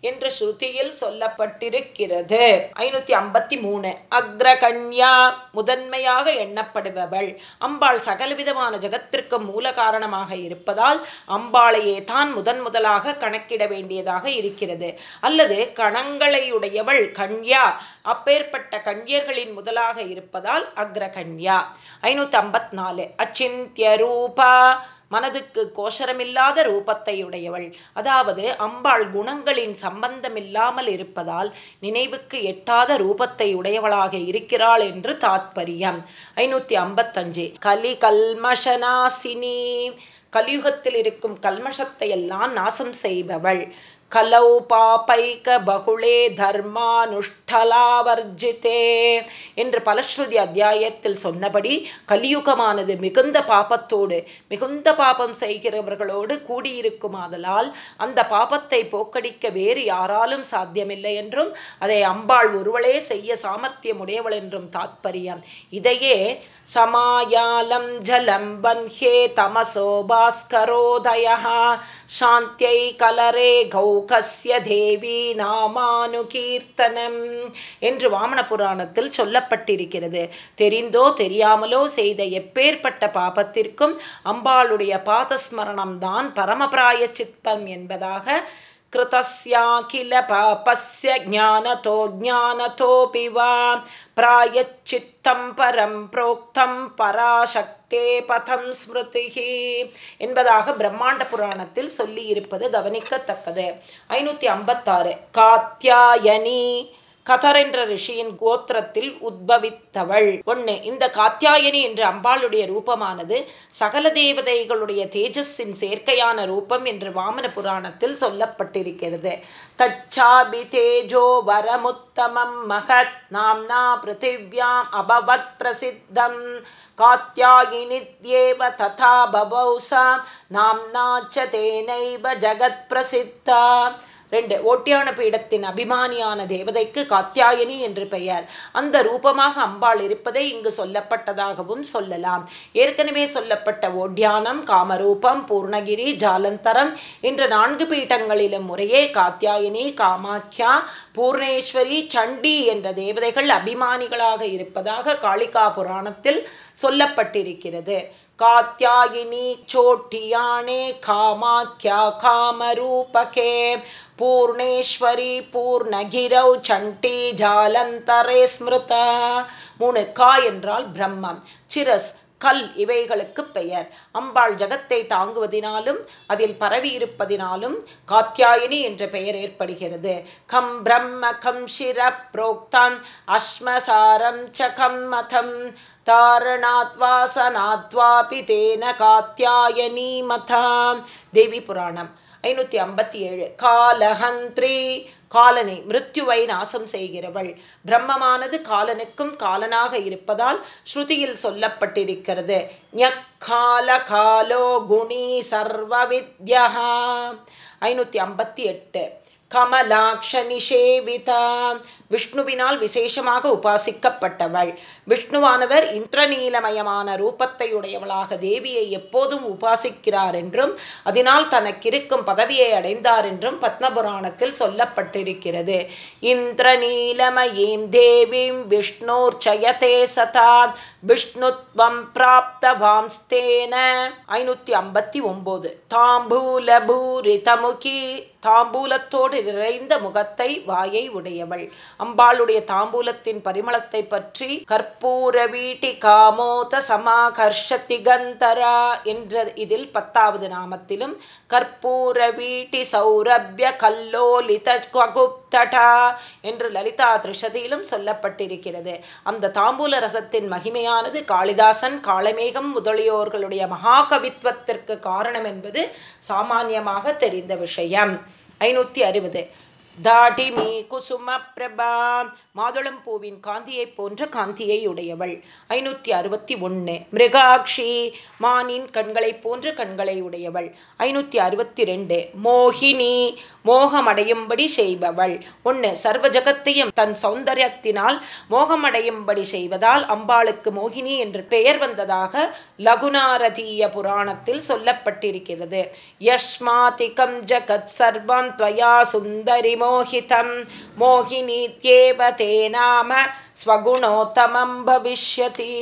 என்று ஸ்ருதியில் சொல்லப்பட்டிருக்கிறது. ஐநூத்தி ஐம்பத்தி மூணு அக்ரகன்யா முதன்மையாக எண்ணப்படுபவள். அம்பாள் சகலவிதமான ஜகத்திற்கு மூல காரணமாக இருப்பதால் அம்பாளையே தான் முதன் முதலாக கணக்கிட வேண்டியதாக இருக்கிறது. அல்லது கணங்களையுடையவள் கன்யா அப்பேற்பட்ட கண்யர்களின் முதலாக இருப்பதால் அக்ரகன்யா ஐநூத்தி ஐம்பத்தி நாலு அச்சிந்திய ரூபா மனதுக்கு கோஷரமில்லாத ரூபத்தை உடையவள். அதாவது அம்பாள் குணங்களின் சம்பந்தமில்லாமல் இருப்பதால் நினைவுக்கு எட்டாத ரூபத்தை உடையவளாக இருக்கிறாள் என்று தாத்பரியம். ஐநூத்தி ஐம்பத்தஞ்சு. கலி கல்மஷனாசினி. கலியுகத்தில் இருக்கும் கல்மஷத்தை எல்லாம் நாசம் செய்பவள். கலௌ பாபைக பகுளே தர்மானுஷ்டலாவர்ஜிதே என்று பலஸ்ருதி அத்தியாயத்தில் சொன்னபடி கலியுகமானது மிகுந்த பாபத்தோடு மிகுந்த பாபம் செய்கிறவர்களோடு கூடியிருக்குமாதலால் அந்த பாபத்தை போக்கடிக்க வேறு யாராலும் சாத்தியமில்லை என்றும் அதை அம்பாள் ஒருவளே செய்ய சாமர்த்தியம் உடையவள் என்றும் தாத்பரியம். இதையே समायालं जलं बह्ये तमसो भास्करोदयः शान्त्यै कलरे கௌகஸ்ய தேவி நாமானுகீர்த்தனம் என்று வாமன புராணத்தில் சொல்லப்பட்டிருக்கிறது தெரிந்தோ தெரியாமலோ செய்த எப்பேற்பட்ட பாபத்திற்கும் அம்பாளுடைய பாதஸ்மரணம் தான் பரமபிராய சித்தம் என்பதாக कृतस्याखिल पापस्य ज्ञानतो ज्ञानतोऽपि वा प्रायच्चित्तं परं प्रोक्तं பராசக்தே பதம் ஸ்மிருதிஹி என்பதாக பிரம்மாண்ட புராணத்தில் சொல்லி இருப்பது கவனிக்கத்தக்கது ஐநூத்தி ஐம்பத்தாறு காத்தியாயனி கதர் என்ற ரிஷியின் கோத்திரத்தில் உத்பவித்தவள். ஒன்று இந்த காத்தியாயனி என்ற அம்பாளுடைய ரூபமானது சகல தேவதைகளுடைய தேஜஸின் சேர்க்கையான ரூபம் என்று வாமன புராணத்தில் சொல்லப்பட்டிருக்கிறது. தச்சாபி தேஜோ வரமுத்தமம் மகத் நாம்னா பிருத்திவியாம் அபவத் பிரசித்தம். காத்தியாயினித்யேவ ததா பபௌசா நாம்னா ச தேனைவ ஜகத் பிரசித்தா. ரெண்டு ஓட்டியான பீடத்தின் அபிமானியான தேவதைக்கு காத்தியாயனி என்று பெயர். அந்த ரூபமாக அம்பாள் இருப்பதை இங்கு சொல்லப்பட்டதாகவும் சொல்லலாம். ஏற்கனவே சொல்லப்பட்ட ஓட்டியானம் காமரூபம் பூர்ணகிரி ஜாலந்தரம் என்ற நான்கு பீட்டங்களிலும் முறையே காத்தியாயினி காமாக்கியா பூர்ணேஸ்வரி சண்டி என்ற தேவதைகள் அபிமானிகளாக இருப்பதாக காளிகா புராணத்தில் சொல்லப்பட்டிருக்கிறது. कात्यायिनी चोटियाणे कामाख्या कामरूपके பூர்ணேஸ்வரி பூர்ணகிரௌ சண்டி ஜாலந்தரே ஸ்மிருதா மூணு கா என்றால் பிரம்மம் சிரஸ் கல் இவைகளுக்கு பெயர் அம்பாள் ஜகத்தை தாங்குவதினாலும் அதில் பரவி இருப்பதினாலும் காத்தியாயினி என்ற பெயர் ஏற்படுகிறது கம் பிரம்ம கம் சிர புரோக்தான் அஸ்மசாரம் ச கம் மதம் தாரணாத்வாசனாத்வாபி தேன காத்தியாயனி மதா தேவி புராணம் ஐநூற்றி ஐம்பத்தி ஏழு. காலஹந்திரி. காலனை மிருத்யுவை நாசம் செய்கிறவள். பிரம்மமானது காலனுக்கும் காலனாக இருப்பதால் ஸ்ருதியில் சொல்லப்பட்டிருக்கிறது. ஞக்கால காலோ குணி சர்வ வித்யா ஐநூற்றி ஐம்பத்தி எட்டு. கமலாக்ஷ நிஷேவிதா விஷ்ணுவினால் விசேஷமாக உபாசிக்கப்பட்டவள். விஷ்ணுவானவர் இந்திரநீலமயமான ரூபத்தை உடையவளாக தேவியை எப்போதும் உபாசிக்கிறார் என்றும் அதனால் தனக்கிருக்கும் பதவியை அடைந்தார் என்றும் பத்மபுராணத்தில் சொல்லப்பட்டிருக்கிறது. இந்திரநீலமயீம் தேவீம் விஷ்ணோர்ச்சயதே சதா. விஷ்ணுத்வம் பிராப்தவாம்ஸ்தேன. ஐநூத்தி ஐம்பத்தி ஒன்பது தாம்பூல பூரிதமுகி தாம்பூலத்தோடு நிறைந்த முகத்தை வாயை உடையவள். அம்பாளுடைய தாம்பூலத்தின் பரிமளத்தை பற்றி கற்பூர வீட்டி காமோத சமாகர்ஷ திகந்தரா என்ற இதில் பத்தாவது நாமத்திலும் கற்பூர வீட்டி சௌரபிய கல்லோலித குப்தடா என்று லலிதா திருஷதியிலும் சொல்லப்பட்டிருக்கிறது. அந்த தாம்பூல ரசத்தின் மகிமையானது காளிதாசன் காளமேகம் முதலியோர்களுடைய மகாகவித்வத்திற்கு காரணம் என்பது சாமானியமாக தெரிந்த விஷயம். ஐநூற்றி அறுபது. தாடிமி குசும பிரபா. மாதுளம் பூவின் காந்தியை போன்ற காந்தியை உடையவள் ஐநூற்றி அறுபத்தி ஒன்று மிருகாட்சி. மானின் கண்களை போன்ற கண்களை உடையவள் ஐநூற்றி அறுபத்தி ரெண்டு. மோகினி. மோகமடையும்படி செய்பவள். ஒன்று சர்வ ஜகத்தையும் தன் சௌந்தரியத்தினால் மோகமடையும்படி செய்வதால் அம்பாளுக்கு மோகினி என்று பெயர் வந்ததாக லகுநாரதீய புராணத்தில் சொல்லப்பட்டிருக்கிறது. யஷ்மாதிகம் ஜகத் சர்வம் துவயா சுந்தரி மோகிதம். மோகினி தே நாம ஸ்வகுணோத்தமம் பவிஷ்யதி.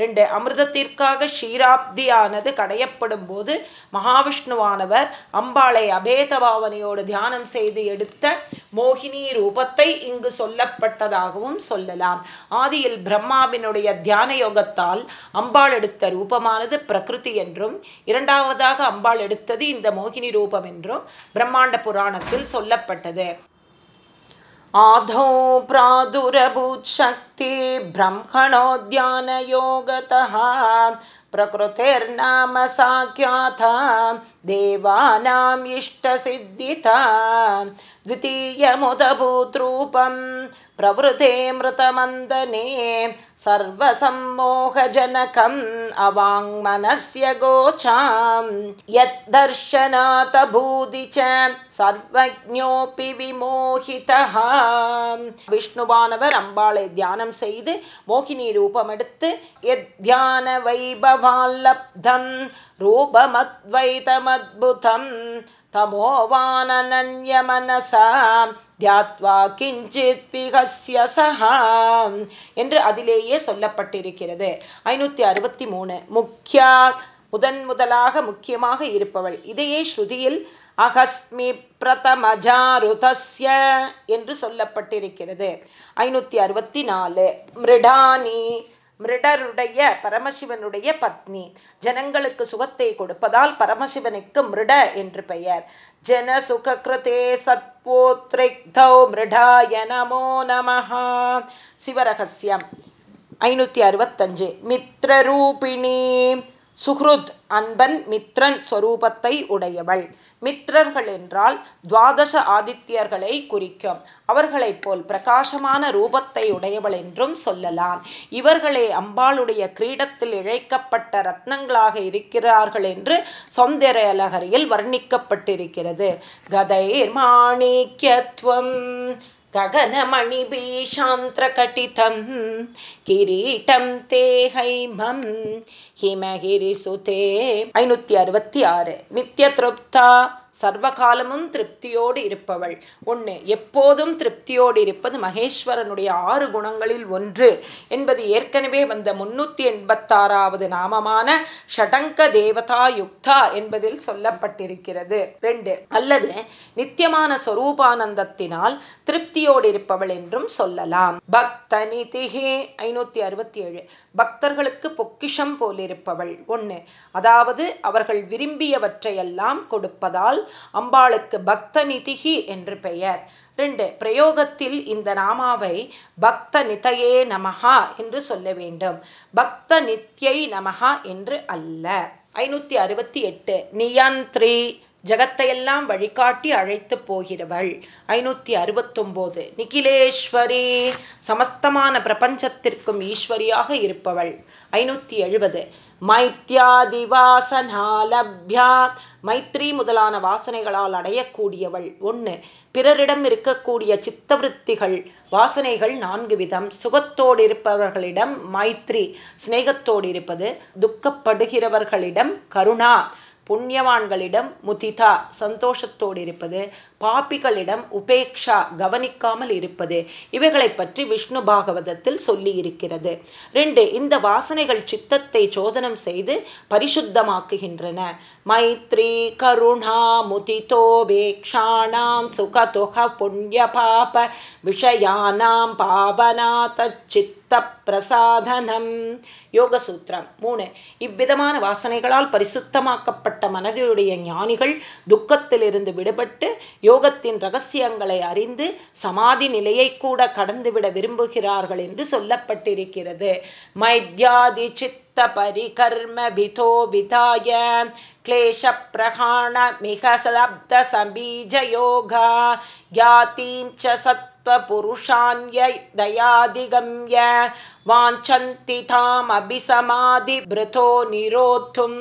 ரெண்டு அமிர்தத்திற்காக ஷீராப்தியானது கடையப்படும் போது மகாவிஷ்ணுவானவர் அம்பாளை அபேத பாவனையோடு தியானம் செய்து எடுத்த மோகினி ரூபத்தை இங்கு சொல்லப்பட்டதாகவும் சொல்லலாம். ஆதியில் பிரம்மாவினுடைய தியான யோகத்தால் அம்பாள் எடுத்த ரூபமானது பிரகிருதி என்றும் இரண்டாவதாக அம்பாள் எடுத்தது இந்த மோகினி ரூபம் என்றும் பிரம்மாண்ட புராணத்தில் சொல்லப்பட்டது. आधौ प्रादुरभूच्छक्ति ब्रह्मणोद्यानयोगतः प्रकृतिर्नाम साख्याता देवानाम् इष्टसिद्धिता द्वितीयमुदभूतरूपं प्रवृते मृतमन्दने सर्वसम्मोहजनकम् अवाङ्मनस्य गोचां यद्दर्शनात् भूदि च சர்வஜோபி விமோகிதா விஷ்ணுவானவர் அம்பாளை தியானம் செய்து மோகினி ரூபம் எடுத்து எத்தியான வைபவால்லப்தம் ரூபமத்வைதமத்புதம் தமோவானன்யமனசா தியாத்வா கிஞ்சித் விகசிய சஹா என்று அதிலேயே சொல்லப்பட்டிருக்கிறது. ஐநூற்றி அறுபத்தி மூணு. முக்கியா முதன் முதலாக முக்கியமாக இருப்பவள். இதையே ஸ்ருதியில் அகஸ்மி பிரதமஜாருதஸ்ய என்று சொல்லப்பட்டிருக்கிறது. ஐநூற்றி அறுபத்தி நாலு. மிருடானி மிருடருடைய பரமசிவனுடைய பத்னி. ஜனங்களுக்கு சுகத்தை கொடுப்பதால் பரமசிவனுக்கு மிருட என்று பெயர். ஜன சுகிருதே சத்போத்ரிக்தௌ மிருடாய நமோ நமஹா. சிவரகசியம். ஐநூற்றி அறுபத்தஞ்சு. மித்ரரூபிணி. சுஹ்ருத் அன்பன் மித்ரன் ஸ்வரூபத்தை உடையவள். மித்ரர்கள் என்றால் துவாதச ஆதித்யர்களை குறிக்கும். அவர்களைப் போல் பிரகாசமான ரூபத்தை உடையவள் என்றும் சொல்லலாம். இவர்களே அம்பாளுடைய கிரீடத்தில் இழைக்கப்பட்ட ரத்னங்களாக இருக்கிறார்கள் என்று சௌந்தரலகரியில் வர்ணிக்கப்பட்டிருக்கிறது. கதை மாணிக்கியத்துவம் गगनमणिभीषान्त्रकटितं किरीटं ते हैमं हिमगिरिसुते ऐनूति अरुपति आरु नित्यतृप्ता சர்வ சர்வகாலமும் திருப்தியோடு இருப்பவள். ஒன்று எப்போதும் திருப்தியோடு இருப்பது மகேஸ்வரனுடைய ஆறு குணங்களில் ஒன்று என்பது ஏற்கனவே வந்த முன்னூற்றி எண்பத்தாறாவது நாமமான ஷடங்க தேவதா யுக்தா என்பதில் சொல்லப்பட்டிருக்கிறது. ரெண்டு அல்லது நித்தியமான சொரூபானந்தத்தினால் திருப்தியோடு இருப்பவள் என்றும் சொல்லலாம். பக்தனி திகே அறுபத்தி ஏழு பக்தர்களுக்கு பொக்கிஷம் போலிருப்பவள். ஒன்று அதாவது அவர்கள் விரும்பியவற்றையெல்லாம் கொடுப்பதால் அம்பாளுக்கு பக்த நிதிகி என்று பெயர். ரெண்டு பிரயோகத்தில் இந்த நாமாவை பக்த நிதையே நமஹா என்று சொல்ல வேண்டும். பக்த நித்யை நமஹா என்று அல்ல. ஐநூத்தி அறுபத்தி எட்டு நியந்திரி ஜகத்தையெல்லாம் வழிகாட்டி அழைத்து போகிறவள். ஐநூத்தி அறுபத்தொம்போது நிகிலேஸ்வரி சமஸ்தமான பிரபஞ்சத்திற்கும் ஈஸ்வரியாக இருப்பவள். ஐநூத்தி எழுபது மைத்யாதிவாசனாலப்யா. மைத்ரி முதலான வாசனைகளால் அடையக்கூடியவள் ஒன்று பிறரிடம் இருக்கக்கூடிய சித்தவருத்திகள் வாசனைகள் நான்கு விதம். சுகத்தோடு இருப்பவர்களிடம் மைத்ரி சிநேகத்தோடு இருப்பது துக்கப்படுகிறவர்களிடம் கருணா புண்ணியவான்களிடம் முதிதா சந்தோஷத்தோடு இருப்பது பாப்பிகளிடம் உபேக்ஷா கவனிக்காமல் இருப்பது. இவைகளை பற்றி விஷ்ணு பாகவதத்தில் சொல்லி இருக்கிறது ரெண்டு இந்த வாசனைகள் சித்தத்தை சோதனம் செய்து பரிசுத்தமாக்குகின்றன. மைத்ரி கருணா முதிதோபேக்ஷாணாம் சுகதுக புண்ணிய பாப விஷயானாம் பாவனா தச்சித் பிரசாதனம். யோக சூத்திரம் மூணு இவ்விதமான வாசனைகளால் பரிசுத்தமாக்கப்பட்ட மனதினுடைய ஞானிகள் துக்கத்திலிருந்து விடுபட்டு யோகத்தின் ரகசியங்களை அறிந்து சமாதி நிலையை கூட கடந்துவிட விரும்புகிறார்கள் என்று சொல்லப்பட்டிருக்கிறது. மைத்யாதி சித்த பரிகர்ம விதோ விதாய கிளேஷப்பிரகாண மிக சலப்த சபீஜ யோகா யாத்தீம் ச சத்வ புருஷான்ய தயாதிகம்ய வாஞ்சந்தி தாம் அபிசமாதி பிரதோ நிரோத்தும்.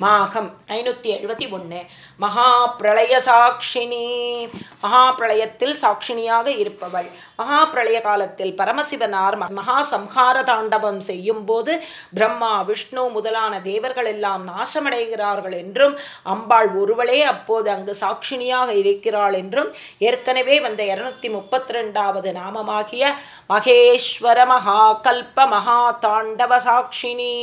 மாகம் ஐநூற்றி எழுபத்தி ஒன்று மகா பிரளய சாட்சினி மகா பிரளயத்தில் சாட்சினியாக இருப்பவள். மகா பிரளய காலத்தில் பரமசிவனார் மகா சம்ஹார தாண்டவம் செய்யும் போது பிரம்மா விஷ்ணு முதலான தேவர்கள் எல்லாம் நாசமடைகிறார்கள் என்றும் அம்பாள் ஒருவளே அப்போது அங்கு சாட்சினியாக இருக்கிறாள் என்றும் ஏற்கனவே வந்த இருநூத்தி முப்பத்தி ரெண்டாவது நாமமாகிய மகேஸ்வர மகா கல்ப மகா தாண்டவ சாட்சினி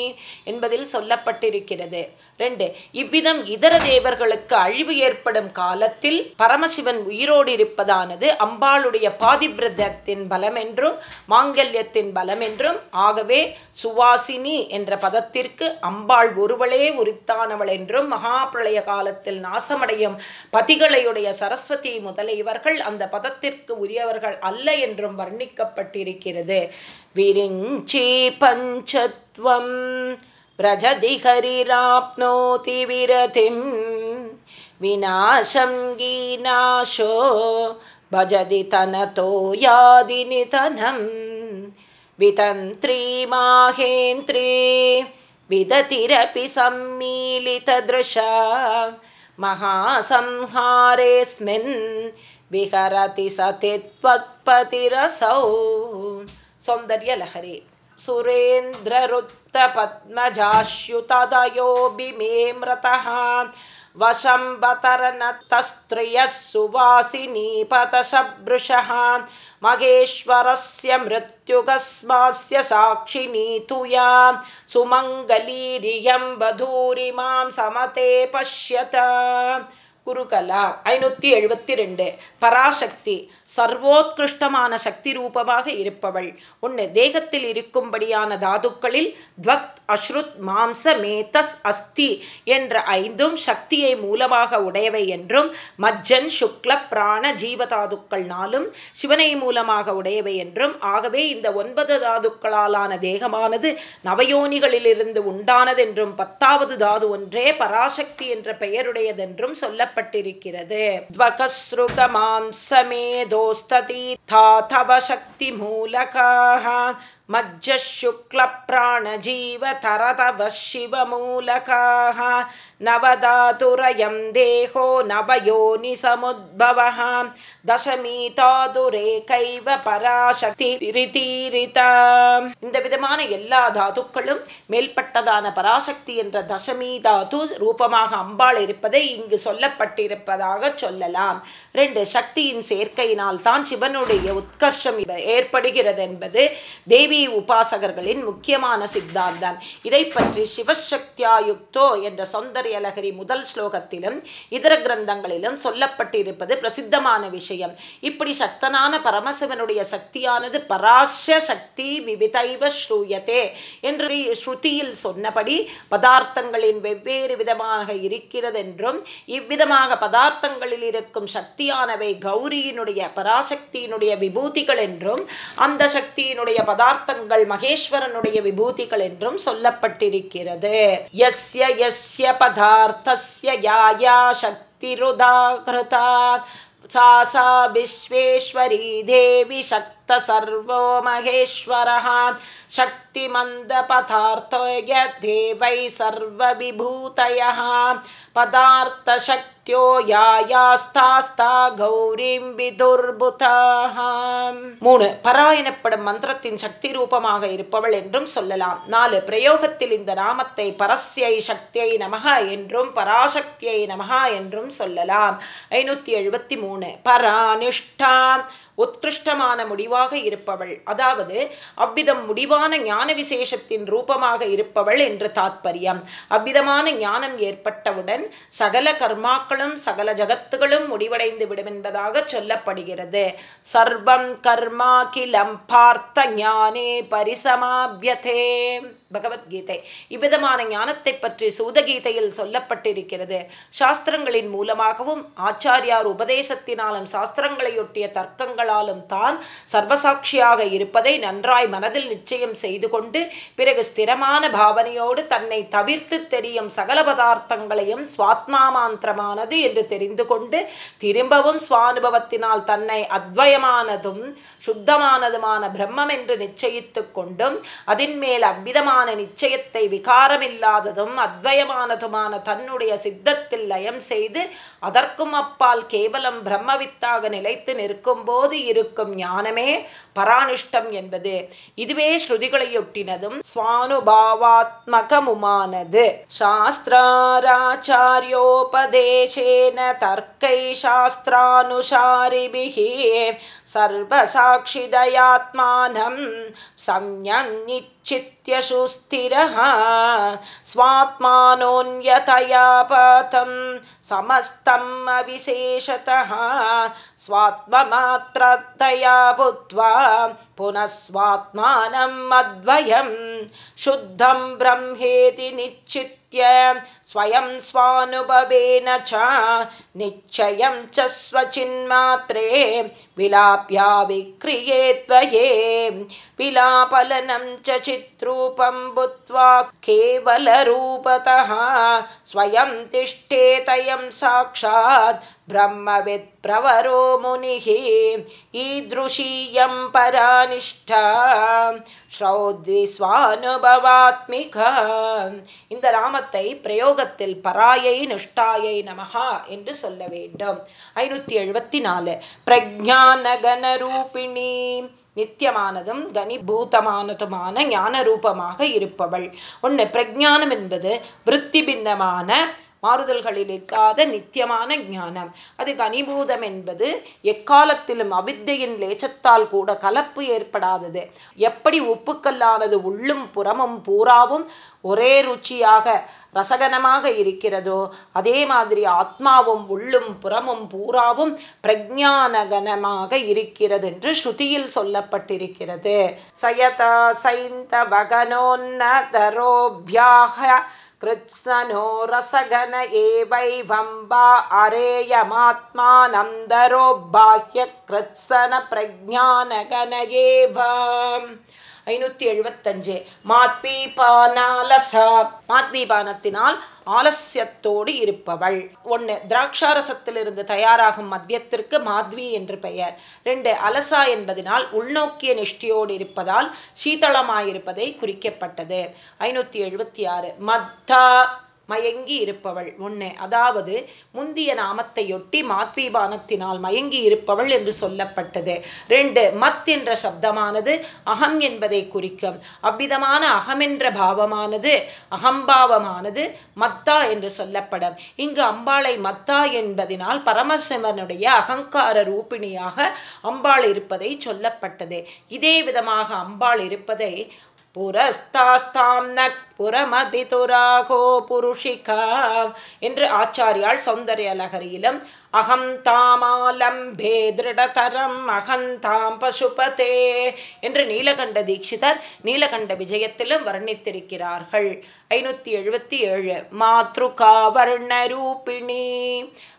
என்பதில் சொல்லப்பட்டிருக்கிறது. ரெண்டு இவ்விதம் இதர தேவர்களுக்கு அழிவு ஏற்படும் காலத்தில் பரமசிவன் உயிரோடு இருப்பதானது அம்பாளுடைய பாதிபிரதத்தின் பலம் என்றும் மாங்கல்யத்தின் பலம் என்றும் ஆகவே சுவாசினி என்ற பதத்திற்கு அம்பாள் ஒருவளே உரித்தானவள் என்றும் மகாபிரளய காலத்தில் நாசமடையும் பதிகளையுடைய சரஸ்வதி முதலியவர்கள் அந்த பதத்திற்கு உரியவர்கள் அல்ல என்றும் வர்ணிக்கப்பட்டிருக்கிறது. विरिञ्ची पञ्चत्वं व्रजति हरिराप्नोति विरतिं विनाशं गीनाशो भजति तनतो यादिनितनं वितन्त्री माहेन्द्री विदतिरपि सम्मीलितदृशा। महासंहारेऽस्मिन् विहरति सति त्वत्पतिरसौ सौन्दर्यलहरी। सुरेन्द्ररुत्तपद्मजाश्युतदयोभिमेम्रतः वशम्बतरनतस्त्रियः सुवासिनीपतशभृशः महेश्वरस्य मृत्युकस्मास्य साक्षिणी तु या। सुमङ्गलीरियं वधूरिमां समते पश्यत குருகலா. ஐநூத்தி எழுபத்தி ரெண்டு பராசக்தி. சர்வோத்கிருஷ்டமான சக்தி ரூபமாக இருப்பவள். உன்னை தேகத்தில் இருக்கும்படியான தாதுக்களில் துவக் அஸ்ருத் மாம்ச மேத்தஸ் அஸ்தி என்ற ஐந்தும் சக்தியை மூலமாக உடையவை என்றும் மஜ்ஜன் சுக்ல பிராண ஜீவதாதுக்கள் நாளும் சிவனை மூலமாக உடையவை என்றும் ஆகவே இந்த ஒன்பது தாதுக்களாலான தேகமானது நவயோனிகளிலிருந்து உண்டானதென்றும் பத்தாவது தாது ஒன்றே பராசக்தி என்ற பெயருடையதென்றும் சொல்லப்பட்டிருக்கிறது துவகஸ்ருக மாம்சமேதோஸ்ததீர்த்தா தவ சக்தி மூலகாக मज्जशुक्लप्राणजीवतरतवः शिवमूलकाः नवधातुरयं देहो नवयोनिसमुद्भवः தசமீதாதுரேகைவ பராசக்திரிதீரிதா இந்த விதமான எல்லா தாதுக்களும் மேல்பட்டதான பராசக்தி என்ற தசமீ தாது ரூபமாக அம்பாள் இருப்பதை இங்கு சொல்லப்பட்டிருப்பதாக சொல்லலாம் ரெண்டு சக்தியின் சேர்க்கையினால் தான் சிவனுடைய உத்கர்ஷம் ஏற்படுகிறது என்பது தேவி உபாசகர்களின் முக்கியமான சித்தாந்தம். இதை பற்றி சிவசக்தியாயுக்தோ என்ற சௌந்தர்ய லகரி முதல் ஸ்லோகத்திலும் இதர கிரந்தங்களிலும் சொல்லப்பட்டிருப்பது பிரசித்தமான விஷயம். இப்படி சக்தனான பரமசிவனுடைய சக்தியானது பராச சக்தி விவிதைவ ஸ்ரூயதே என்று ஸ்ருதியில் சொன்னபடி பதார்த்தங்களின் வெவ்வேறு விதமாக இருக்கிறது என்றும் இவ்விதமாக பதார்த்தங்களில் இருக்கும் சக்தியானவை கௌரியினுடைய பராசக்தியினுடைய விபூதிகள் என்றும் அந்த சக்தியினுடைய பதார்த்த பதார்த்தங்கள் மகேஸ்வரனுடைய விபூதிகள் என்றும் சொல்லப்பட்டிருக்கிறது யஸ்ய யஸ்ய பதார்த்தஸ்ய யாயா சக்திருதாகிருதா सा सा विश्वेश्वरी देवी शक्तसर्वो महेश्वरः शक्तिमन्दपदार्थो यद्देवै सर्वविभूतयः பதார்த்தசக்தியோ யாயாஸ்தாஸ்தா கௌரிம் விதுர்புதாக மூணு பரா எனப்படும் மந்திரத்தின் சக்தி ரூபமாக இருப்பவள் என்றும் சொல்லலாம். நாலு பிரயோகத்தில் இந்த நாமத்தை பரஸ்யை சக்தியை நமக என்றும் பராசக்தியை நமக என்றும் சொல்லலாம். ஐநூத்தி எழுபத்தி மூணு பரானிஷ்டா உத்கிருஷ்டமான முடிவாக இருப்பவள். அதாவது அவ்விதம் முடிவான ஞான விசேஷத்தின் ரூபமாக இருப்பவள் என்று தாத்பரியம். அவ்விதமான ஞானம் ஏற்பட்டவுடன் சகல ஆத்மாக்களும் சகல ஜகத்துகளும் முடிவடைந்து விடும் என்பதாக சொல்லப்படுகிறது. சர்வம் கர்மா கிலம் பார்த்த ஞானே பரிசமாபியதே. பகவத்கீதை. இவ்விதமான ஞானத்தை பற்றி சூதகீதையில் சொல்லப்பட்டிருக்கிறது. சாஸ்திரங்களின் மூலமாகவும் ஆச்சாரியார் உபதேசத்தினாலும் சாஸ்திரங்களையொட்டிய தர்க்கங்களாலும் தான் சர்வசாட்சியாக இருப்பதை நன்றாய் மனதில் நிச்சயம் செய்து கொண்டு பிறகு ஸ்திரமான பாவனையோடு தன்னை தவிர்த்து தெரியும் சகல பதார்த்தங்களையும் சுவாத்மா மாந்திரமானது என்று தெரிந்து கொண்டு திரும்பவும் சுவானுபவத்தினால் தன்னை அத்வயமானதும் சுத்தமானதுமான பிரம்மம் என்று நிச்சயித்து கொண்டும் அதன் மேல் அவ்விதமான நிலையான நிச்சயத்தை விகாரமில்லாததும் அத்வயமானதுமான தன்னுடைய சித்தத்தில் லயம் செய்து அதற்கும் அப்பால் கேவலம் பிரம்மவித்தாக நிலைத்து நிற்கும் போது இருக்கும் ஞானமே பரானிஷ்டம் என்பது. இதுவே ஸ்ருதிகளையொட்டினதும் சுவானுபாவாத்மகமுமானது. சாஸ்திராராச்சாரியோபதேசேன தர்க்கை சாஸ்திரானுசாரிபிகி சர்வசாட்சிதயாத்மானம் சம்யம் நிச்சித்யசு निश्चित्यशुस्थिरः स्वात्मानोऽन्यतया पातं समस्तम् अविशेषतः। स्वात्ममात्रतया भूत्वा पुनः स्वात्मानम् अद्वयं शुद्धं ब्रह्मेति निश्चित्य स्वयं स्वानुभवेन च निश्चयं च स्वचिन्मात्रे विलाप्या विक्रिये त्वये विलापलनं च चित्रूपं भूत्वा केवलरूपतः स्वयं तिष्ठेतयं साक्षात् ब्रह्मवित् प्रवरो मुनिः ईदृशीयं परानिष्ठा ஸ்ரௌத்விஸ்வானுபவாத்மிகா இந்த நாமத்தை பிரயோகத்தில் பராயை நிஷ்டாயை நமகா என்று சொல்ல வேண்டும். ஐநூத்தி எழுபத்தி நாலு பிரஜானகனரூபிணி. நித்தியமானதும் கனிபூதமானதுமான ஞான ரூபமாக இருப்பவள். ஒன்று பிரஜானம் என்பது விற்பி பின்னமான மாறுதல்களில் இல்லாத நித்தியமான ஞானம். அது கனிபூதம் என்பது எக்காலத்திலும் அவித்தையின் லேச்சத்தால் கூட கலப்பு ஏற்படாதது. எப்படி உப்புக்கல்லானது உள்ளும் புறமும் பூராவும் ஒரே ருச்சியாக ரசகனமாக இருக்கிறதோ அதே மாதிரி ஆத்மாவும் உள்ளும் புறமும் பூராவும் பிரஜானகனமாக இருக்கிறது என்று ஸ்ருதியில் சொல்லப்பட்டிருக்கிறது. சயதா சைந்த வகனோன்னதரோபியாக कृत्स्नो रसगन एवैवम्बा अरेयमात्मानन्दरो बाह्यकृत्सन एव ஐநூற்றி எழுபத்தஞ்சு மாத்வீபானாலசா மாத்வீபானத்தினால் ஆலசியத்தோடு இருப்பவள். ஒன்று திராட்சாரசத்திலிருந்து தயாராகும் மத்தியத்திற்கு மாத்வி என்று பெயர். ரெண்டு அலசா என்பதனால் உள்நோக்கிய நிஷ்டியோடு இருப்பதால் சீதளமாயிருப்பதை குறிக்கப்பட்டது. ஐநூற்றி எழுபத்தி ஆறு. மத்தா மயங்கி இருப்பவள் ஒன்று அதாவது முந்திய நாமத்தையொட்டி மாத்வீபானத்தினால் மயங்கி இருப்பவள் என்று சொல்லப்பட்டது. ரெண்டு மத் என்ற சப்தமானது அகம் என்பதை குறிக்கும். அவ்விதமான அகம் என்ற பாவமானது அகம்பாவமானது மத்தா என்று சொல்லப்படும். இங்கு அம்பாளை மத்தா என்பதனால் பரமசிவனுடைய அகங்கார ரூபிணியாக அம்பாள் இருப்பதை சொல்லப்பட்டது. இதே விதமாக அம்பாள் இருப்பதை புரஸ்தாஸ்தாம் நக் புறமதிதுராகோ புருஷிகா என்று ஆச்சாரியால் சௌந்தர்ய லகரியிலும் அகம் தாமாலம்பே திருடதரம் அகந்தாம் பசுபதே என்று நீலகண்ட தீட்சிதர் நீலகண்ட விஜயத்திலும் வர்ணித்திருக்கிறார்கள். ஐநூற்றி எழுபத்தி ஏழு மாத்ருகா வர்ணரூபிணி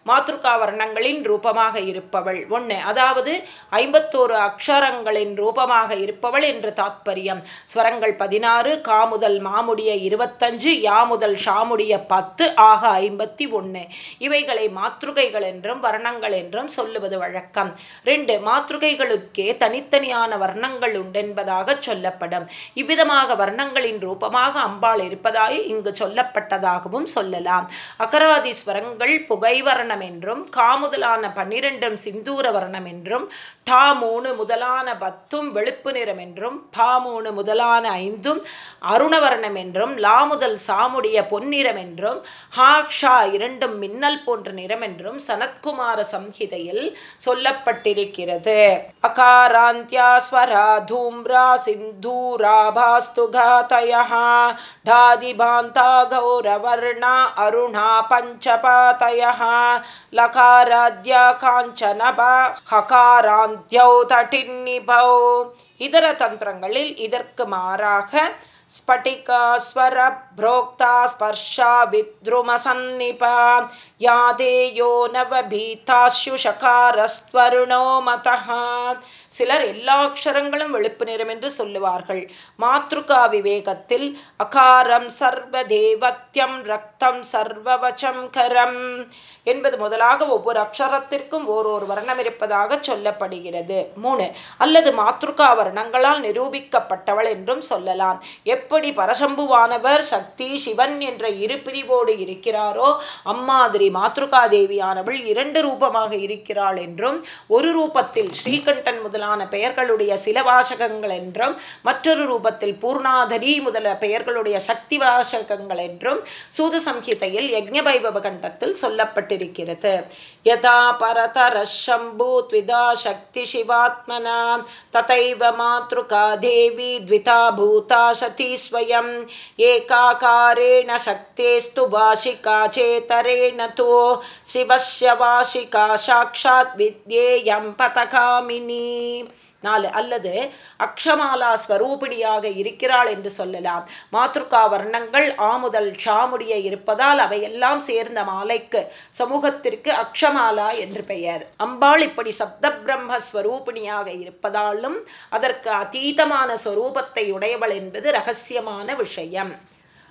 மாத்ருகா வர்ணங்களின் ரூபமாக இருப்பவள். ஒன்று அதாவது ஐம்பத்தோரு அக்ஷரங்களின் ரூபமாக இருப்பவள் என்று தாத்பரியம். ஸ்வரங்கள் பதினாறு காமுதல் மாமுடிய இருபத்தஞ்சு யாமுதல் ஷாமுடிய பத்து ஆக ஐம்பத்தி ஒன்று இவைகளை மாத்ருகைகள் என்றும் வர்ணங்கள் என்றும் சொல்லுவது வழக்கம். ரெண்டு மாத்ருகைகளுக்கே தனித்தனியான வர்ணங்கள் உண்டென்பதாக சொல்லப்படும். இவ்விதமாக வர்ணங்களின் ரூபமாக அம்பாள் இருப்பதாக இங்கு சொல்லப்பட்டதாகவும் சொல்லலாம். அகராதி ஸ்வரங்கள் புகைவர்ண வர்ணம் என்றும் கா முதலான பன்னிரெண்டும் சிந்தூர வர்ணம் என்றும் டா மூணு முதலான பத்தும் வெளுப்பு நிறம் என்றும் பா மூணு முதலான ஐந்தும் அருணவர்ணம் என்றும் லா முதல் சாமுடைய பொன்னிறம் என்றும் ஹாக்ஷா இரண்டும் மின்னல் போன்ற நிறம் என்றும் சனத்குமார சம்ஹிதையில் சொல்லப்பட்டிருக்கிறது. அகாராந்தியாஸ்வரா தூம்ரா சிந்தூரா பாஸ்துகா தயா டாதிபாந்தா கௌரவர்ணா அருணா பஞ்சபாதயா லகாராத்யா காஞ்சனபா ஹகாராந்தியௌ தட்டின்னிபௌ இதர தந்திரங்களில் இதற்கு மாறாக स्फटिका स्वरभ्रोक्ता स्पर्शा विद्रुमसन्निपा या देयो नवभीताशुषकारस्त्वरुणो मतः சிலர் எல்லா அக்ஷரங்களும் வெளுப்பு நிறம் என்று சொல்லுவார்கள் மாத்ருகா விவேகத்தில் அகாரம் சர்வ தேவத்தியம் ரக்தம் சர்வவச்சம் கரம் என்பது முதலாக ஒவ்வொரு அக்ஷரத்திற்கும் ஓரொரு வர்ணம் இருப்பதாக சொல்லப்படுகிறது மூணு அல்லது மாத்ருகா வர்ணங்களால் நிரூபிக்கப்பட்டவள் என்றும் சொல்லலாம் எப்படி பரசம்புவானவர் சக்தி சிவன் என்ற இரு பிரிவோடு இருக்கிறாரோ அம்மாதிரி மாத்ருகா தேவியானவள் இரண்டு ரூபமாக இருக்கிறாள் என்றும் ஒரு ரூபத்தில் ஸ்ரீகண்டன் முதலான பெயர்களுடைய சில வாசகங்கள் என்றும் மற்றொரு ரூபத்தில் பூர்ணாதரி முதல பெயர்களுடைய சக்தி வாசகங்கள் என்றும் சூத சம்ஹிதையில் யஜ்ஞபைபவ கண்டத்தில் சொல்லப்பட்டிருக்கிறது. யதா பரதர சம்பூத்விதா சக்தி சிவாத்மனா ததைவ மாத்ருகா தேவி த்விதா பூதா சதி स्वयम् एकाकारेण शक्तेस्तु वाशिका चेतरेण तु शिवस्य वाशिका साक्षात् विद्येयं पतकामिनी நாலு அல்லது அக்ஷமாலா ஸ்வரூபிணியாக இருக்கிறாள் என்று சொல்லலாம். மாத்ருகா வர்ணங்கள் ஆமுதல் ஷாமுடிய இருப்பதால் அவையெல்லாம் சேர்ந்த மாலைக்கு சமூகத்திற்கு அக்ஷமாலா என்று பெயர். அம்பாள் இப்படி சப்த பிரம்ம ஸ்வரூபிணியாக இருப்பதாலும் அதற்கு அதீதமான ஸ்வரூபத்தை உடையவள் என்பது ரகசியமான விஷயம்.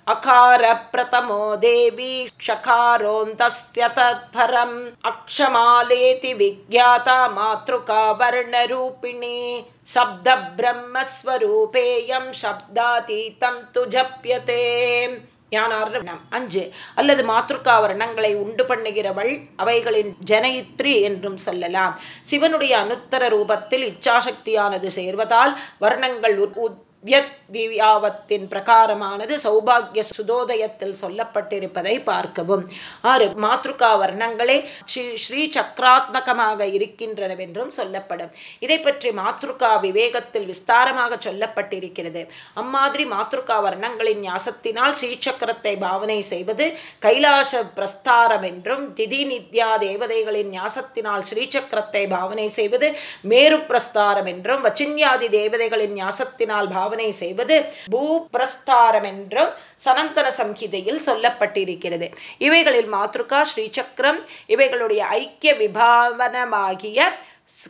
अकारप्रथमो देवी क्षकारोऽन्तस्य तत्परम् अक्षमालेति विज्ञाता मातृका वर्णरूपिणी शब्दब्रह्मस्वरूपेयं शब्दातीतं तु जप्यते ஞானார்ணம் அஞ்சு அல்லது மாத்ருக்கா வர்ணங்களை உண்டு பண்ணுகிறவள் அவைகளின் ஜனயித்ரி என்றும் சொல்லலாம் சிவனுடைய அனுத்தர ரூபத்தில் இச்சாசக்தியானது சேர்வதால் வர்ணங்கள் திவ்யாவத்தின் பிரகாரமானது சௌபாகிய சுதோதயத்தில் சொல்லப்பட்டிருப்பதை பார்க்கவும். ஆறு மாத்ருகா வர்ணங்களே ஸ்ரீ ஸ்ரீ சக்கராத்மகமாக இருக்கின்றனவென்றும் சொல்லப்படும். இதை பற்றி மாத்ருகா விவேகத்தில் விஸ்தாரமாக சொல்லப்பட்டிருக்கிறது. அம்மாதிரி மாத்ருகா வர்ணங்களின் ஞாசத்தினால் ஸ்ரீசக்கரத்தை பாவனை செய்வது கைலாச பிரஸ்தாரம் என்றும் திதி நித்யா தேவதைகளின் ஞாசத்தினால் ஸ்ரீசக்கரத்தை பாவனை செய்வது மேரு பிரஸ்தாரம் என்றும் வச்சின்யாதி தேவதைகளின் ஞாசத்தினால் பாவனை செய்வது பூ பிரஸ்தாரம் என்றும் சனந்தன சம்ஹிதையில் சொல்லப்பட்டிருக்கிறது. இவைகளில் மாத்ருகா ஸ்ரீசக்கரம் இவைகளுடைய ஐக்கிய விபாவனமாகிய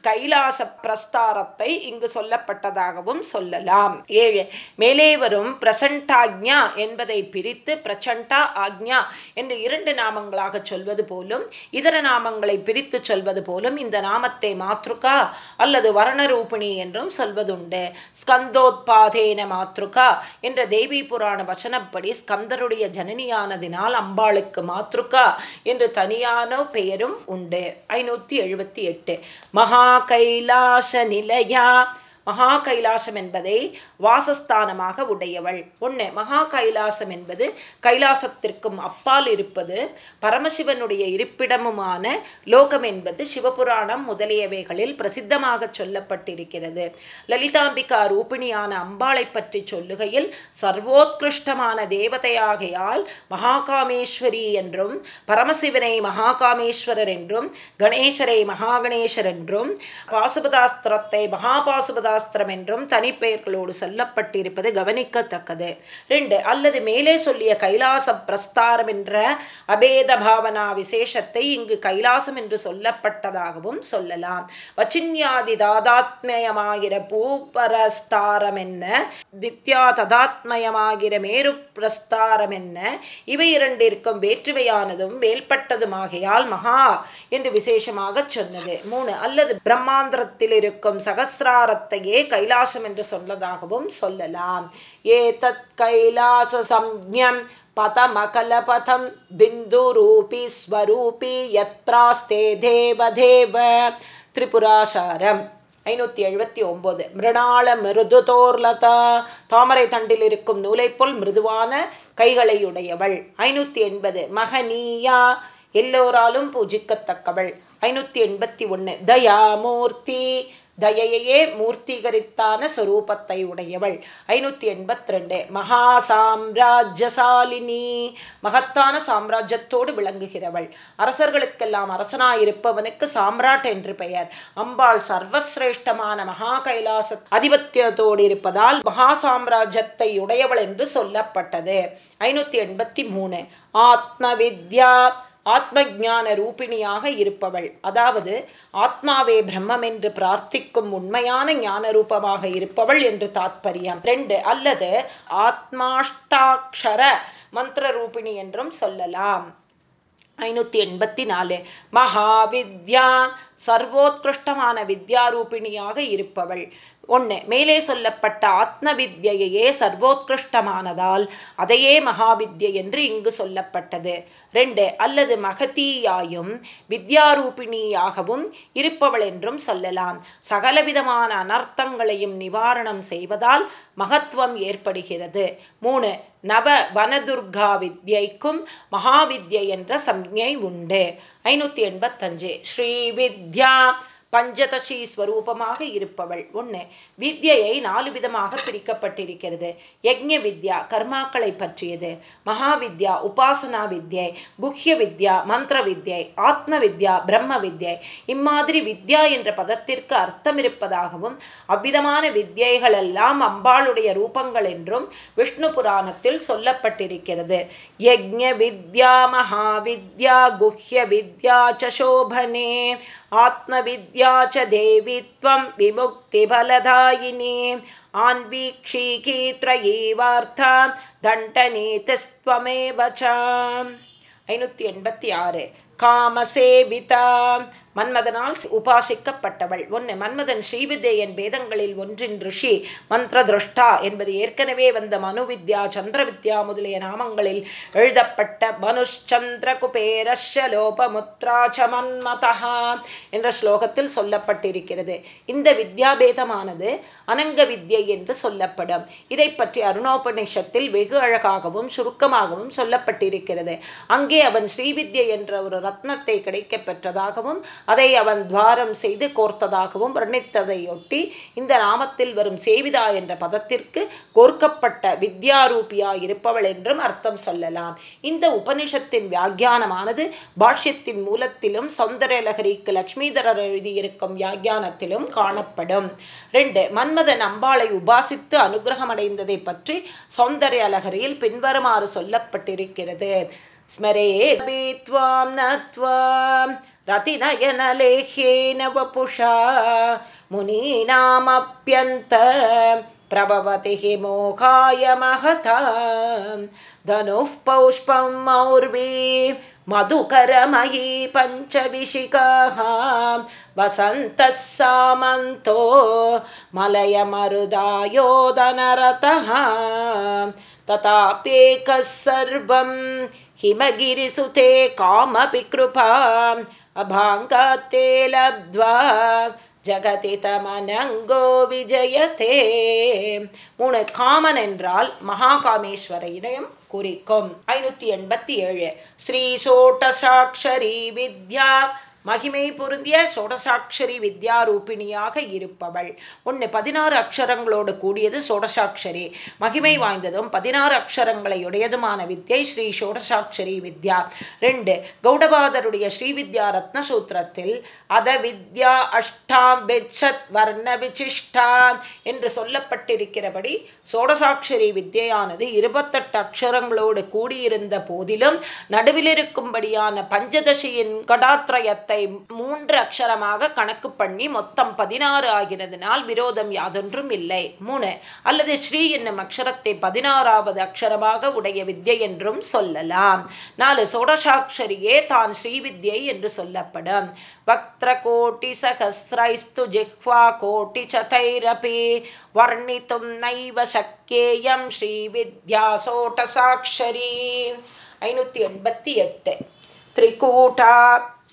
கைலாச பிரஸ்தாரத்தை இங்கு சொல்லப்பட்டதாகவும் சொல்லலாம். ஏழு மேலே வரும் பிரசண்டாக்ஞா என்பதை பிரித்து பிரச்சண்டா ஆக்ஞா என்று இரண்டு நாமங்களாக சொல்வது போலும் இதர நாமங்களை பிரித்து சொல்வது போலும் இந்த நாமத்தை மாத்ருகா அல்லது வர்ணரூபிணி என்றும் சொல்வதுண்டு. ஸ்கந்தோத்பாதேன மாத்ருகா என்ற தேவி புராண வசனப்படி ஸ்கந்தருடைய ஜனனியானதினால் அம்பாளுக்கு மாத்ருகா என்று தனியான பெயரும் உண்டு. ஐநூத்தி எழுபத்தி எட்டு மகா கைலாச நிலையா மகா கைலாசம் என்பதை வாசஸ்தானமாக உடையவள். ஒன்று மகா கைலாசம் என்பது கைலாசத்திற்கும் அப்பால் இருப்பது பரமசிவனுடைய இருப்பிடமுமான லோகம் என்பது சிவபுராணம் முதலியவைகளில் பிரசித்தமாக சொல்லப்பட்டிருக்கிறது. லலிதாம்பிகா ரூபிணியான அம்பாளை பற்றி சொல்லுகையில் சர்வோத்கிருஷ்டமான தேவதையாகையால் மகாகாமேஸ்வரி என்றும் பரமசிவனை மகாகாமேஸ்வரர் என்றும் கணேசரை மகாகணேசர் என்றும் பாசுபதாஸ்திரத்தை மகாபாசுபதா சாஸ்திரம் என்றும் தனிப்பெயர்களோடு சொல்லப்பட்டிருப்பது கவனிக்கத்தக்கது. ரெண்டு அல்லது மேலே சொல்லிய கைலாச பிரஸ்தாரம் என்ற அபேத பாவனா விசேஷத்தை இங்கு கைலாசம் என்று சொல்லப்பட்டதாகவும் சொல்லலாம். வச்சின்யாதி தாதாத்மயமாகிற பூபரஸ்தாரம் என்ன? தித்யா ததாத்மயமாகிற மேரு பிரஸ்தாரம் என்ன? இவை இரண்டிற்கும் வேற்றுமையானதும் வேல்பட்டதுமாகையால் மகா என்று விசேஷமாக சொன்னது. மூணு அல்லது பிரம்மாந்திரத்தில் இருக்கும் சகசிராரத்தை ஏ கைலாசம் என்று சொன்னதாகவும் சொல்லலாம். ஏ தத் கைலாச சம்யம் பதமகலபதம் பிந்துரூபி ஸ்வரூபி யத்ராஸ்தே தேவதேவ திரிபுராசாரம். ஐநூற்றி எழுபத்தி ஒம்பது மிருணாள மிருதுதோர்லதா. தாமரை தண்டில் இருக்கும் நூலை போல் மிருதுவான கைகளையுடையவள். ஐநூற்றி எண்பது. மகனீயா. எல்லோராலும் பூஜிக்கத்தக்கவள். ஐநூற்றி எண்பத்தி ஒன்று தயாமூர்த்தி. தயையே மூர்த்திகரித்தான சொரூபத்தை உடையவள். ஐநூத்தி எண்பத்தி ரெண்டு. மகா சாம்ராஜ்யசாலினி மகத்தான சாம்ராஜ்யத்தோடு விளங்குகிறவள். அரசர்களுக்கெல்லாம் அரசனாயிருப்பவனுக்கு சாம்ராட் என்று பெயர். அம்பாள் சர்வசிரேஷ்டமான மகா கைலாச அதிபத்தியத்தோடு இருப்பதால் மகா சாம்ராஜ்யத்தை உடையவள் என்று சொல்லப்பட்டது. ஐநூத்தி எண்பத்தி மூணு. ஆத்ம வித்யா ஆத்ம ஜான ரூபிணியாக இருப்பவள். அதாவது ஆத்மாவே பிரம்மம் என்று பிரார்த்திக்கும் உண்மையான ஞான ரூபமாக இருப்பவள் என்று தாத்பரியம். ரெண்டு அல்லது ஆத்மாஷ்டாட்சர மந்திர ரூபிணி என்றும் சொல்லலாம். ஐநூற்றி எண்பத்தி நாலு மகாவித்யா சர்வோத்கிருஷ்டமான வித்யாரூபிணியாக இருப்பவள். ஒன்று மேலே சொல்லப்பட்ட ஆத்ம வித்யையே சர்வோத்கிருஷ்டமானதால் அதையே மகாவித்யை என்று இங்கு சொல்லப்பட்டது. ரெண்டு அல்லது மகத்தீயாயும் வித்யாரூபிணியாகவும் இருப்பவள் என்றும் சொல்லலாம். சகலவிதமான அனர்த்தங்களையும் நிவாரணம் செய்வதால் மகத்துவம் ஏற்படுகிறது. மூணு நவ வனதுர்கா வித்யைக்கும் மகாவித்யை என்ற சம்ஞை உண்டு. ஐநூற்றி எண்பத்தஞ்சு ஸ்ரீ வித்யா பஞ்சதசி ஸ்வரூபமாக இருப்பவள். ஒன்று வித்யை நாலு விதமாக பிரிக்கப்பட்டிருக்கிறது. யஜ்ய வித்யா கர்மாக்களை பற்றியது. மகாவித்யா உபாசனா வித்யை குஹ்ய வித்யா மந்திர வித்யை ஆத்ம வித்யா பிரம்ம வித்யை. இம்மாதிரி வித்யா என்ற பதத்திற்கு அர்த்தம் இருப்பதாகவும் அவ்விதமான வித்யைகளெல்லாம் அம்பாளுடைய ரூபங்கள் என்றும் விஷ்ணு புராணத்தில் சொல்லப்பட்டிருக்கிறது. யஜ்ய வித்யா மகாவித்யா குஹ்ய வித்யா சசோபனே. ஆத்ம வித்யா विद्या च देवि त्वं विमुक्तिफलदायिनी आन्वीक्षीकी त्रयीवार्था दण्डनीतिस्त्वमेव च ஐநூற்றி எண்பத்தி ஆறு காமசேவிதா மன்மதனால் உபாசிக்கப்பட்டவள். ஒன்று மன்மதன் ஸ்ரீவித்யன் வேதங்களில் ஒன்றின் ரிஷி மந்திர திருஷ்டா என்பது ஏற்கனவே வந்த மனு வித்யா சந்திர வித்யா முதலிய நாமங்களில் எழுதப்பட்ட மனுஷந்திர குபேரஷலோபமுத்ராச்ச மன்மதா என்ற ஸ்லோகத்தில் சொல்லப்பட்டிருக்கிறது. இந்த வித்யாபேதமானது அனங்க வித்யை என்று சொல்லப்படும். இதை பற்றி அருணோபநிஷத்தில் வெகு அழகாகவும் சுருக்கமாகவும் சொல்லப்பட்டிருக்கிறது. அங்கே அவன் ஸ்ரீவித்யை என்ற ஒரு ரத்னத்தை கிடைக்க பெற்றதாகவும் அதை அவன் துவாரம் செய்து கோர்த்ததாகவும் வர்ணித்ததையொட்டி இந்த நாமத்தில் வரும் சேவிதா என்ற பதத்திற்கு கோர்க்கப்பட்ட வித்யாரூபியா இருப்பவள் என்றும் அர்த்தம் சொல்லலாம். இந்த உபனிஷத்தின் வியாக்கியானமானது பாஷ்யத்தின் மூலத்திலும் சௌந்தரலகரிக்கு லக்ஷ்மிதரர் எழுதியிருக்கும் வியாக்கியானத்திலும் காணப்படும். ரெண்டு மன்மதன் அம்பாளை உபாசித்து அனுகிரகமடைந்ததை பற்றி சௌந்தர்யலகரியில் பின்வருமாறு சொல்லப்பட்டிருக்கிறது. ஸ்மரே रतिनयनलेह्येन वपुषा मुनीनामप्यन्त प्रभवति मोहाय महता। धनुः पौष्पं मौर्वी मधुकरमयी पञ्चविशिकाः वसन्तः सामन्तो मलयमरुदायोदनरतः तथाप्येकः सर्वं हिमगिरिसुते कामपि कृपाम् अभाङ्गात्ते लब्ध्वा ஜகதி தமனங்கோ விஜயத்தே மூணு காமன் என்றால் மகாகாமேஸ்வரையிடம் குறிக்கும் ஐநூத்தி எண்பத்தி ஏழு ஸ்ரீ சோட்டசாட்சரி வித்யா மகிமை பொருந்திய சோடசாட்சரி வித்யாரூபிணியாக இருப்பவள். ஒன்று பதினாறு அக்ஷரங்களோடு கூடியது சோடசாட்சரி. மகிமை வாய்ந்ததும் பதினாறு அக்ஷரங்களை உடையதுமான வித்யை ஸ்ரீ சோடசாட்சரி வித்யா. ரெண்டு கௌடபாதருடைய ரத்ன சூத்திரத்தில் அத வித்யா அஷ்டாம் பெச்சத் வர்ண விசிஷ்டா என்று சொல்லப்பட்டிருக்கிறபடி சோடசாட்சரி வித்யானது இருபத்தெட்டு அக்ஷரங்களோடு கூடியிருந்த போதிலும் நடுவில் இருக்கும்படியான பஞ்சதசியின் கடாத்திரயத்தை விரோதத்தை மூன்று அக்ஷரமாக கணக்கு பண்ணி மொத்தம் பதினாறு ஆகிறதுனால் விரோதம் யாதொன்றும் இல்லை. மூணு அல்லது ஸ்ரீ என்னும் அக்ஷரத்தை பதினாறாவது அக்ஷரமாக உடைய வித்யை என்றும் சொல்லலாம். நாலு சோடசாட்சரியே தான் ஸ்ரீவித்யை என்று சொல்லப்படும். கோட்டி சகசிரைஸ்து ஜிஹ்வா கோட்டி சதைரபி வர்ணித்தும் நைவ சக்கியேயம் ஸ்ரீவித்யா சோட்டசாட்சரி ஐநூற்றி எண்பத்தி எட்டு. திரிகூட்டா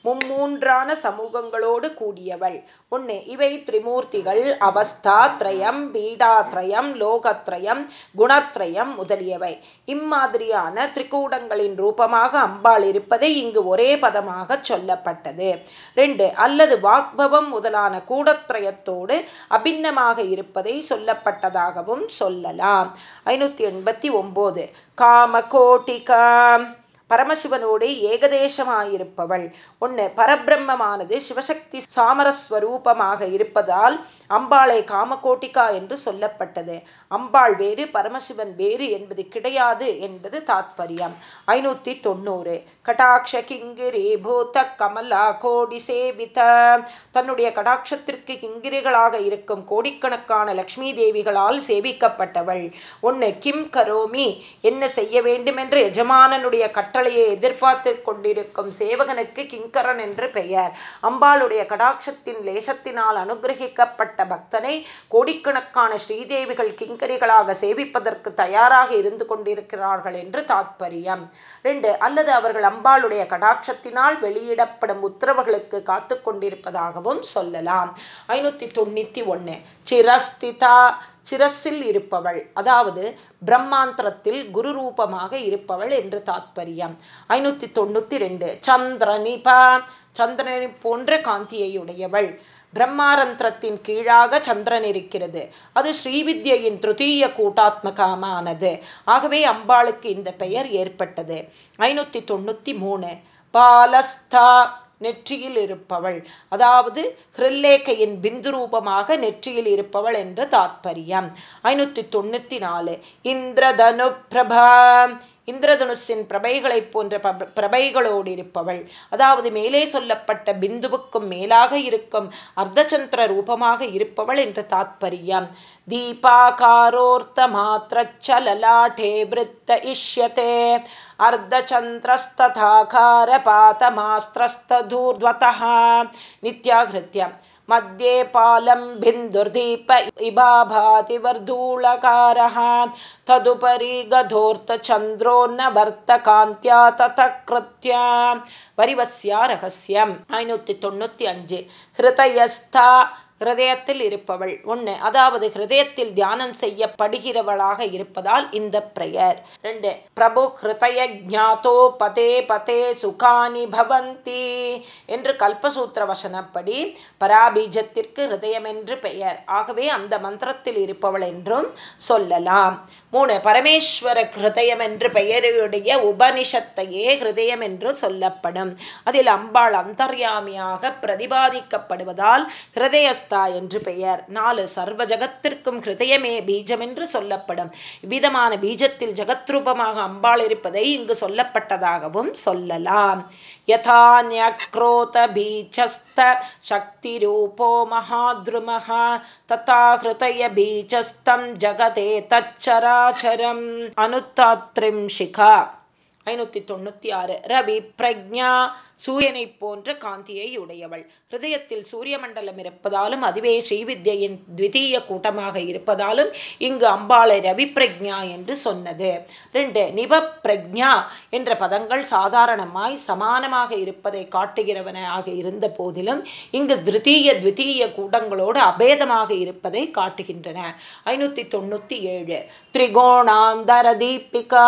மும்மூன்றான சமூகங்களோடு கூடியவள். ஒன்று இவை திரிமூர்த்திகள் அவஸ்தா திரயம் பீடாத்ரயம் லோகத்ரயம் குணத்ரயம் முதலியவை. இம்மாதிரியான திரிகூடங்களின் ரூபமாக அம்பாள் இருப்பதை இங்கு ஒரே பதமாக சொல்லப்பட்டது. ரெண்டு அல்லது வாக்பவம் முதலான கூடத்ரயத்தோடு அபின்னமாக இருப்பதை சொல்லப்பட்டதாகவும் சொல்லலாம். ஐநூற்றி எண்பத்தி ஒம்போது. காம கோட்டிகாம் பரமசிவனோடு ஏகதேசமாயிருப்பவள். ஒன்று பரபிரம்மமானது சிவசக்தி சாமரஸ்வரூபமாக இருப்பதால் அம்பாளை காமகோட்டிகா என்று சொல்லப்பட்டது. அம்பாள் வேறு பரமசிவன் வேறு என்பது கிடையாது என்பது தாத்பரியம். ஐநூத்தி தொண்ணூறு. கடாட்ச கிங்கிரி பூத்த கமலா கோடி சேவித. தன்னுடைய கடாட்சத்திற்கு கிங்கிரிகளாக இருக்கும் கோடிக்கணக்கான லக்ஷ்மி தேவிகளால் சேவிக்கப்பட்டவள். ஒன்று கிம் கரோமி என்ன செய்ய வேண்டுமென்று எஜமானனுடைய கட்ட கட்டளையை எதிர்பார்த்து கொண்டிருக்கும் சேவகனுக்கு கிங்கரன் என்று பெயர். அம்பாளுடைய கடாட்சத்தின் லேசத்தினால் அனுகிரகிக்கப்பட்ட பக்தனை கோடிக்கணக்கான ஸ்ரீதேவிகள் கிங்கரிகளாக சேவிப்பதற்கு தயாராக இருந்து கொண்டிருக்கிறார்கள் என்று தாத்பரியம். ரெண்டு அல்லது அவர்கள் அம்பாளுடைய கடாட்சத்தினால் வெளியிடப்படும் உத்தரவுகளுக்கு காத்து கொண்டிருப்பதாகவும் சொல்லலாம். ஐநூற்றி தொண்ணூற்றி ஒன்று சிரஸ்திதா சிரஸில் இருப்பவள். அதாவது பிரம்மாந்திரத்தில் குரு ரூபமாக இருப்பவள் என்று தாத்பரியம். ஐநூத்தி தொண்ணூற்றி ரெண்டு சந்திரனிபா சந்திரனை போன்ற காந்தியையுடையவள். பிரம்மாரந்திரத்தின் கீழாக சந்திரன் இருக்கிறது. அது ஸ்ரீவித்யின் திருத்தீய கூட்டாத்மகமானது. ஆகவே அம்பாளுக்கு இந்த பெயர் ஏற்பட்டது. ஐநூத்தி தொண்ணூத்தி மூணு. பாலஸ்தா நெற்றியில் இருப்பவள். அதாவது ஹிருல்லேக்கையின் பிந்து ரூபமாக நெற்றியில் இருப்பவள் என்று தாத்பரியம். ஐநூற்றி தொண்ணூற்றி நாலு இந்திரதனு பிரபா இந்திரதனுஷின் பிரபைகளைப் போன்ற பிரபைகளோடு இருப்பவள். அதாவது மேலே சொல்லப்பட்ட பிந்துவுக்கும் மேலாக இருக்கும் அர்த்தச்சந்திர ரூபமாக இருப்பவள் என்று தாத்பரியம். தீபாகாரோர்த்த மாத்திரச்சலலாட்டே விருத்த இஷ்யத்தே अर्धचन्द्रस्तथाकार पातमास्त्रस्तधूर्ध्वतः नित्याहृत्यम् मध्ये पालं बिन्दुर्दीप इबाभाति वर्धूलकारः तदुपरि गधोऽर्थचन्द्रो न वर्तकान्त्या ततः कृत्या वरिवस्या रहस्यम् ऐनूति தொண்ணூற்றி அஞ்சு ஹிருதயஸ்தா ஹிருதயத்தில் இருப்பவள். ஒன்று அதாவது ஹிருதயத்தில் தியானம் செய்யப்படுகிறவளாக இருப்பதால் இந்த பிரயர். ரெண்டு பிரபு ஹிருதய ஜாத்தோ பதே பதே சுகானி பவந்தி என்று கல்பசூத்திர வசனப்படி பராபீஜத்திற்கு ஹிருதயம் என்று பெயர். ஆகவே அந்த மந்திரத்தில் இருப்பவள் என்றும் சொல்லலாம். மூணு பரமேஸ்வர ஹிருதயம் என்று பெயருடைய உபனிஷத்தையே ஹிருதயம் என்று சொல்லப்படும். அதில் அம்பாள் அந்தர்யாமியாக பிரதிபாதிக்கப்படுவதால் ஹிருதயஸ்தா என்று பெயர். நாலு சர்வ ஜகத்திற்கும் ஹிருதயமே பீஜம் என்று சொல்லப்படும். இவ்விதமான பீஜத்தில் ஜகத்ரூபமாக அம்பாள் இருப்பதை இங்கு சொல்லப்பட்டதாகவும் சொல்லலாம். यथा न्यक्रोतबीचस्तशक्तिरूपो महाद्रुमः तथा कृतयबीचस्तं जगते तच्चराचरम् अनुत्तात्रिंशिख। ஐநூற்றி தொண்ணூற்றி ஆறு. ரவி பிரக்ஞா சூரியனை போன்ற காந்தியை உடையவள். ஹிருதயத்தில் சூரிய மண்டலம் இருப்பதாலும் அதுவே ஸ்ரீவித்யின் த்விதீய கூட்டமாக இருப்பதாலும் இங்கு அம்பாளை ரவி பிரக்ஞா என்று சொன்னது. ரெண்டு நிப பிரக்ஞா என்ற பதங்கள் சாதாரணமாய் சமானமாக இருப்பதை காட்டுகிறவனாக இருந்த போதிலும் இங்கு திருத்தீய த்விதீய கூட்டங்களோடு அபேதமாக இருப்பதை காட்டுகின்றன. ஐநூற்றி தொண்ணூற்றி ஏழு. திரிகோணாந்தர தீபிகா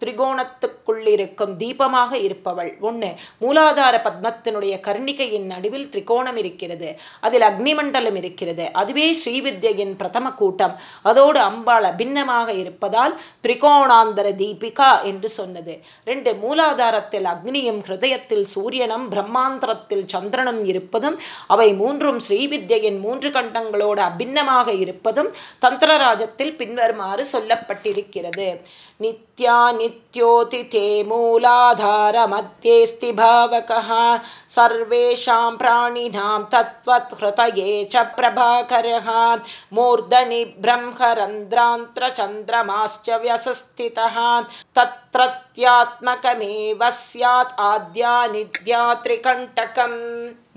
திரிகோணத்துக்குள்ளிருக்கும் தீபமாக இருப்பவள். ஒன்று மூலாதார பத்மத்தினுடைய கர்ணிகையின் நடுவில் திரிகோணம் இருக்கிறது. அதில் அக்னிமண்டலம் இருக்கிறது. அதுவே ஸ்ரீவித்யின் பிரதம கூட்டம். அதோடு அம்பாள் அபிண்ணமாக இருப்பதால் திரிகோணாந்தர தீபிகா என்று சொன்னது. ரெண்டு மூலாதாரத்தில் அக்னியும் ஹிருதயத்தில் சூரியனும் பிரம்மாந்தரத்தில் சந்திரனும் இருப்பதும் அவை மூன்றும் ஸ்ரீவித்யின் மூன்று கண்டங்களோடு அபிண்ணமாக இருப்பதும் தந்திரராஜத்தில் பின்வருமாறு சொல்லப்பட்டிருக்கிறது. நித்யா நித் नित्योति ते मूलाधारमध्येऽस्ति भावकः सर्वेषां प्राणिनां तत्त्वहृतये च प्रभाकरः मूर्धनि ब्रह्मरन्ध्रान्त्रचन्द्रमाश्च व्यसस्थितः तत्रत्यात्मकमेव स्यात् आद्या निद्या त्रिकण्टकम्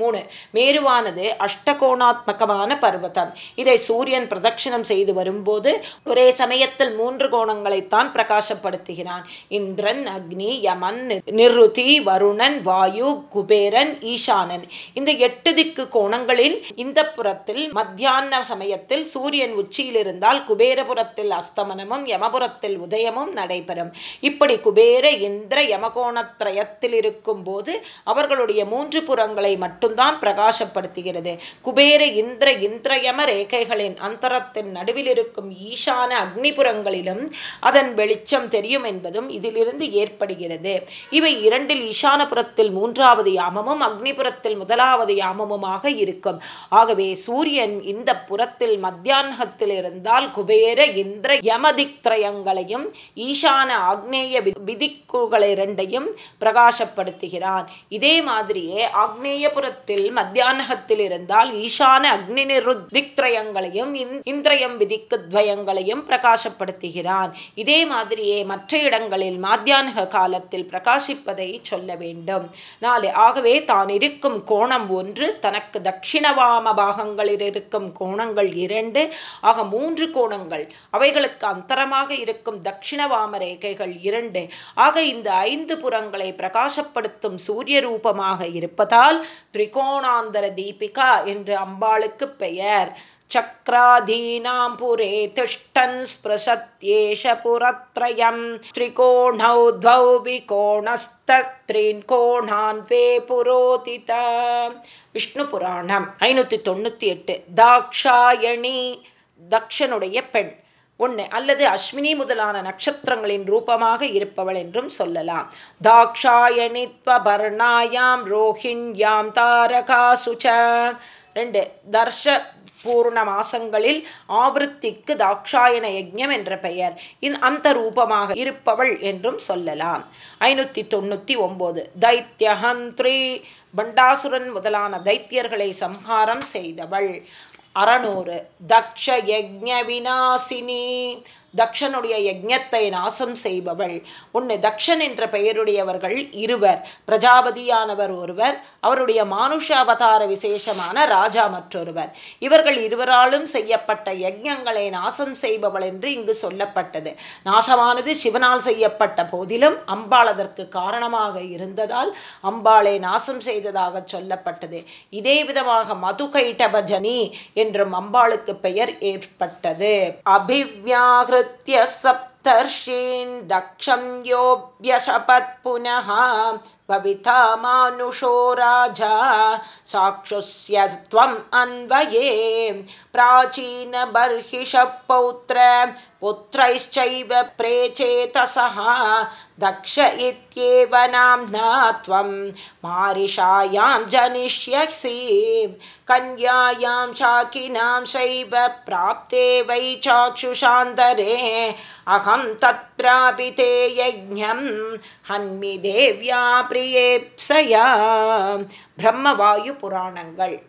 மூணு மேருவானது அஷ்டகோணாத்மகமான பர்வதம் இதை சூரியன் பிரதட்சிணம் செய்து வரும்போது ஒரே சமயத்தில் மூன்று கோணங்களைத்தான் பிரகாசப்படுத்துகிறான் இந்திரன் அக்னி யமன் நிருதி வருணன் வாயு குபேரன் ஈசானன். இந்த எட்டு திக்கு கோணங்களின் இந்த புறத்தில் மத்தியான சமயத்தில் சூரியன் உச்சியில் இருந்தால் குபேரபுரத்தில் அஸ்தமனமும் யமபுரத்தில் உதயமும் நடைபெறும். இப்படி குபேர இந்திர யமகோணத்ரயத்தில் இருக்கும் போது அவர்களுடைய மூன்று புறங்களை மட்டும்தான் பிரகாசப்படுத்துகிறது. குபேர இந்திர இந்திரயம ரேகைகளின் அந்தரத்தின் நடுவில் இருக்கும் ஈசான அக்னிபுரங்களிலும் அதன் வெளிச்சம் தெரியும் என்பது என்பதும் இதிலிருந்து ஏற்படுகிறது. இவை இரண்டில் ஈசானபுரத்தில் மூன்றாவது யாமமும் அக்னிபுரத்தில் முதலாவது யாமமுமாக இருக்கும். ஆகவே சூரியன் இந்த புறத்தில் மத்தியான்கத்தில் இருந்தால் குபேர இந்திர யமதிக்திரயங்களையும் ஈசான ஆக்னேய விதிக்குகள் இரண்டையும் பிரகாசப்படுத்துகிறான். இதே மாதிரியே ஆக்னேயபுரத்தில் மத்தியானகத்தில் இருந்தால் ஈசான அக்னி நிருத்திக்திரயங்களையும் இந்திரயம் விதிக்கு துவயங்களையும் பிரகாசப்படுத்துகிறான். இதே மாதிரியே மற்ற இடங்களில் மாத்தியானக காலத்தில் பிரகாசிப்பதை சொல்ல வேண்டும். நாலு ஆகவே தான் இருக்கும் கோணம் ஒன்று தனக்கு தட்சிணவாம பாகங்களில் இருக்கும் கோணங்கள் இரண்டு ஆக மூன்று கோணங்கள். அவைகளுக்கு அந்தரமாக இருக்கும் தட்சிணவாம ரேகைகள் இரண்டு. ஆக இந்த ஐந்து புறங்களை பிரகாசப்படுத்தும் சூரிய ரூபமாக இருப்பதால் திரிகோணாந்தர தீபிகா என்று அம்பாளுக்கு பெயர். சக்ராதீனாம் புரே திஷ்டன் ஸ்பிருஷத்யேஷ புரத்ரயம் திரிகோணௌ द्वौ विकोणस्तत्रीन् கோணான் வே புரோதித விஷ்ணு புராணம் ஐநூற்றி தொண்ணூற்றி எட்டு தாக்ஷாயணி தக்ஷனுடைய பெண் ஒன்று அல்லது அஸ்வினி முதலான நட்சத்திரங்களின் ரூபமாக இருப்பவள் என்றும் சொல்லலாம் தாக்ஷாயணித்வபர்ணாயாம் ரோஹிண்யாம் தாரகாசுச்ச ரெண்டு தர்ஷ பூர்ண மாசங்களில் ஆவருத்திக்கு தாக்ஷாயன யஜ்யம் என்ற பெயர். அந்த ரூபமாக இருப்பவள் என்றும் சொல்லலாம். ஐநூத்தி தொண்ணூத்தி ஒன்பது தைத்தியஹந்திரி பண்டாசுரன் முதலான தைத்தியர்களை சம்ஹாரம் செய்தவள். அறநூறு தக்ஷ யஜ்ய விநாசினி தக்ஷனுடைய யஜ்ஞத்தை நாசம் செய்பவள். ஒன்று தக்ஷன் என்ற பெயருடையவர்கள் இருவர். பிரஜாபதியானவர் ஒருவர். அவருடைய மானுஷ அவதார விசேஷமான ராஜா மற்றொருவர். இவர்கள் இருவராலும் செய்யப்பட்ட யஜ்ஞங்களை நாசம் செய்பவள் என்று இங்கு சொல்லப்பட்டது. நாசமானது சிவனால் செய்யப்பட்ட போதிலும் அம்பாள் அதற்கு காரணமாக இருந்ததால் அம்பாளை நாசம் செய்ததாக சொல்லப்பட்டது. இதே விதமாக மது கைட்டபஜனி என்றும் அம்பாளுக்கு பெயர் ஏற்பட்டது. அபிவியாகிரு कृत्य सप्तर्षीन् दक्षं योऽभ्यशपत् पुनः भविता मानुषो राजा साक्षुष्य त्वम् अन्वये। प्राचीनबर्हिषः पौत्र पुत्रैश्चैव प्रेचेतसः दक्ष इत्येव नाम्ना त्वं मारिषायां जनिष्यसि। कन्यायां चाकिनां शैव प्राप्ते वै चाक्षुषान्तरे। अहं तत्प्रापिते यज्ञं। हन्मि देव्या प्रियेप्सया பிரம்மவாயு புராணங்கள்.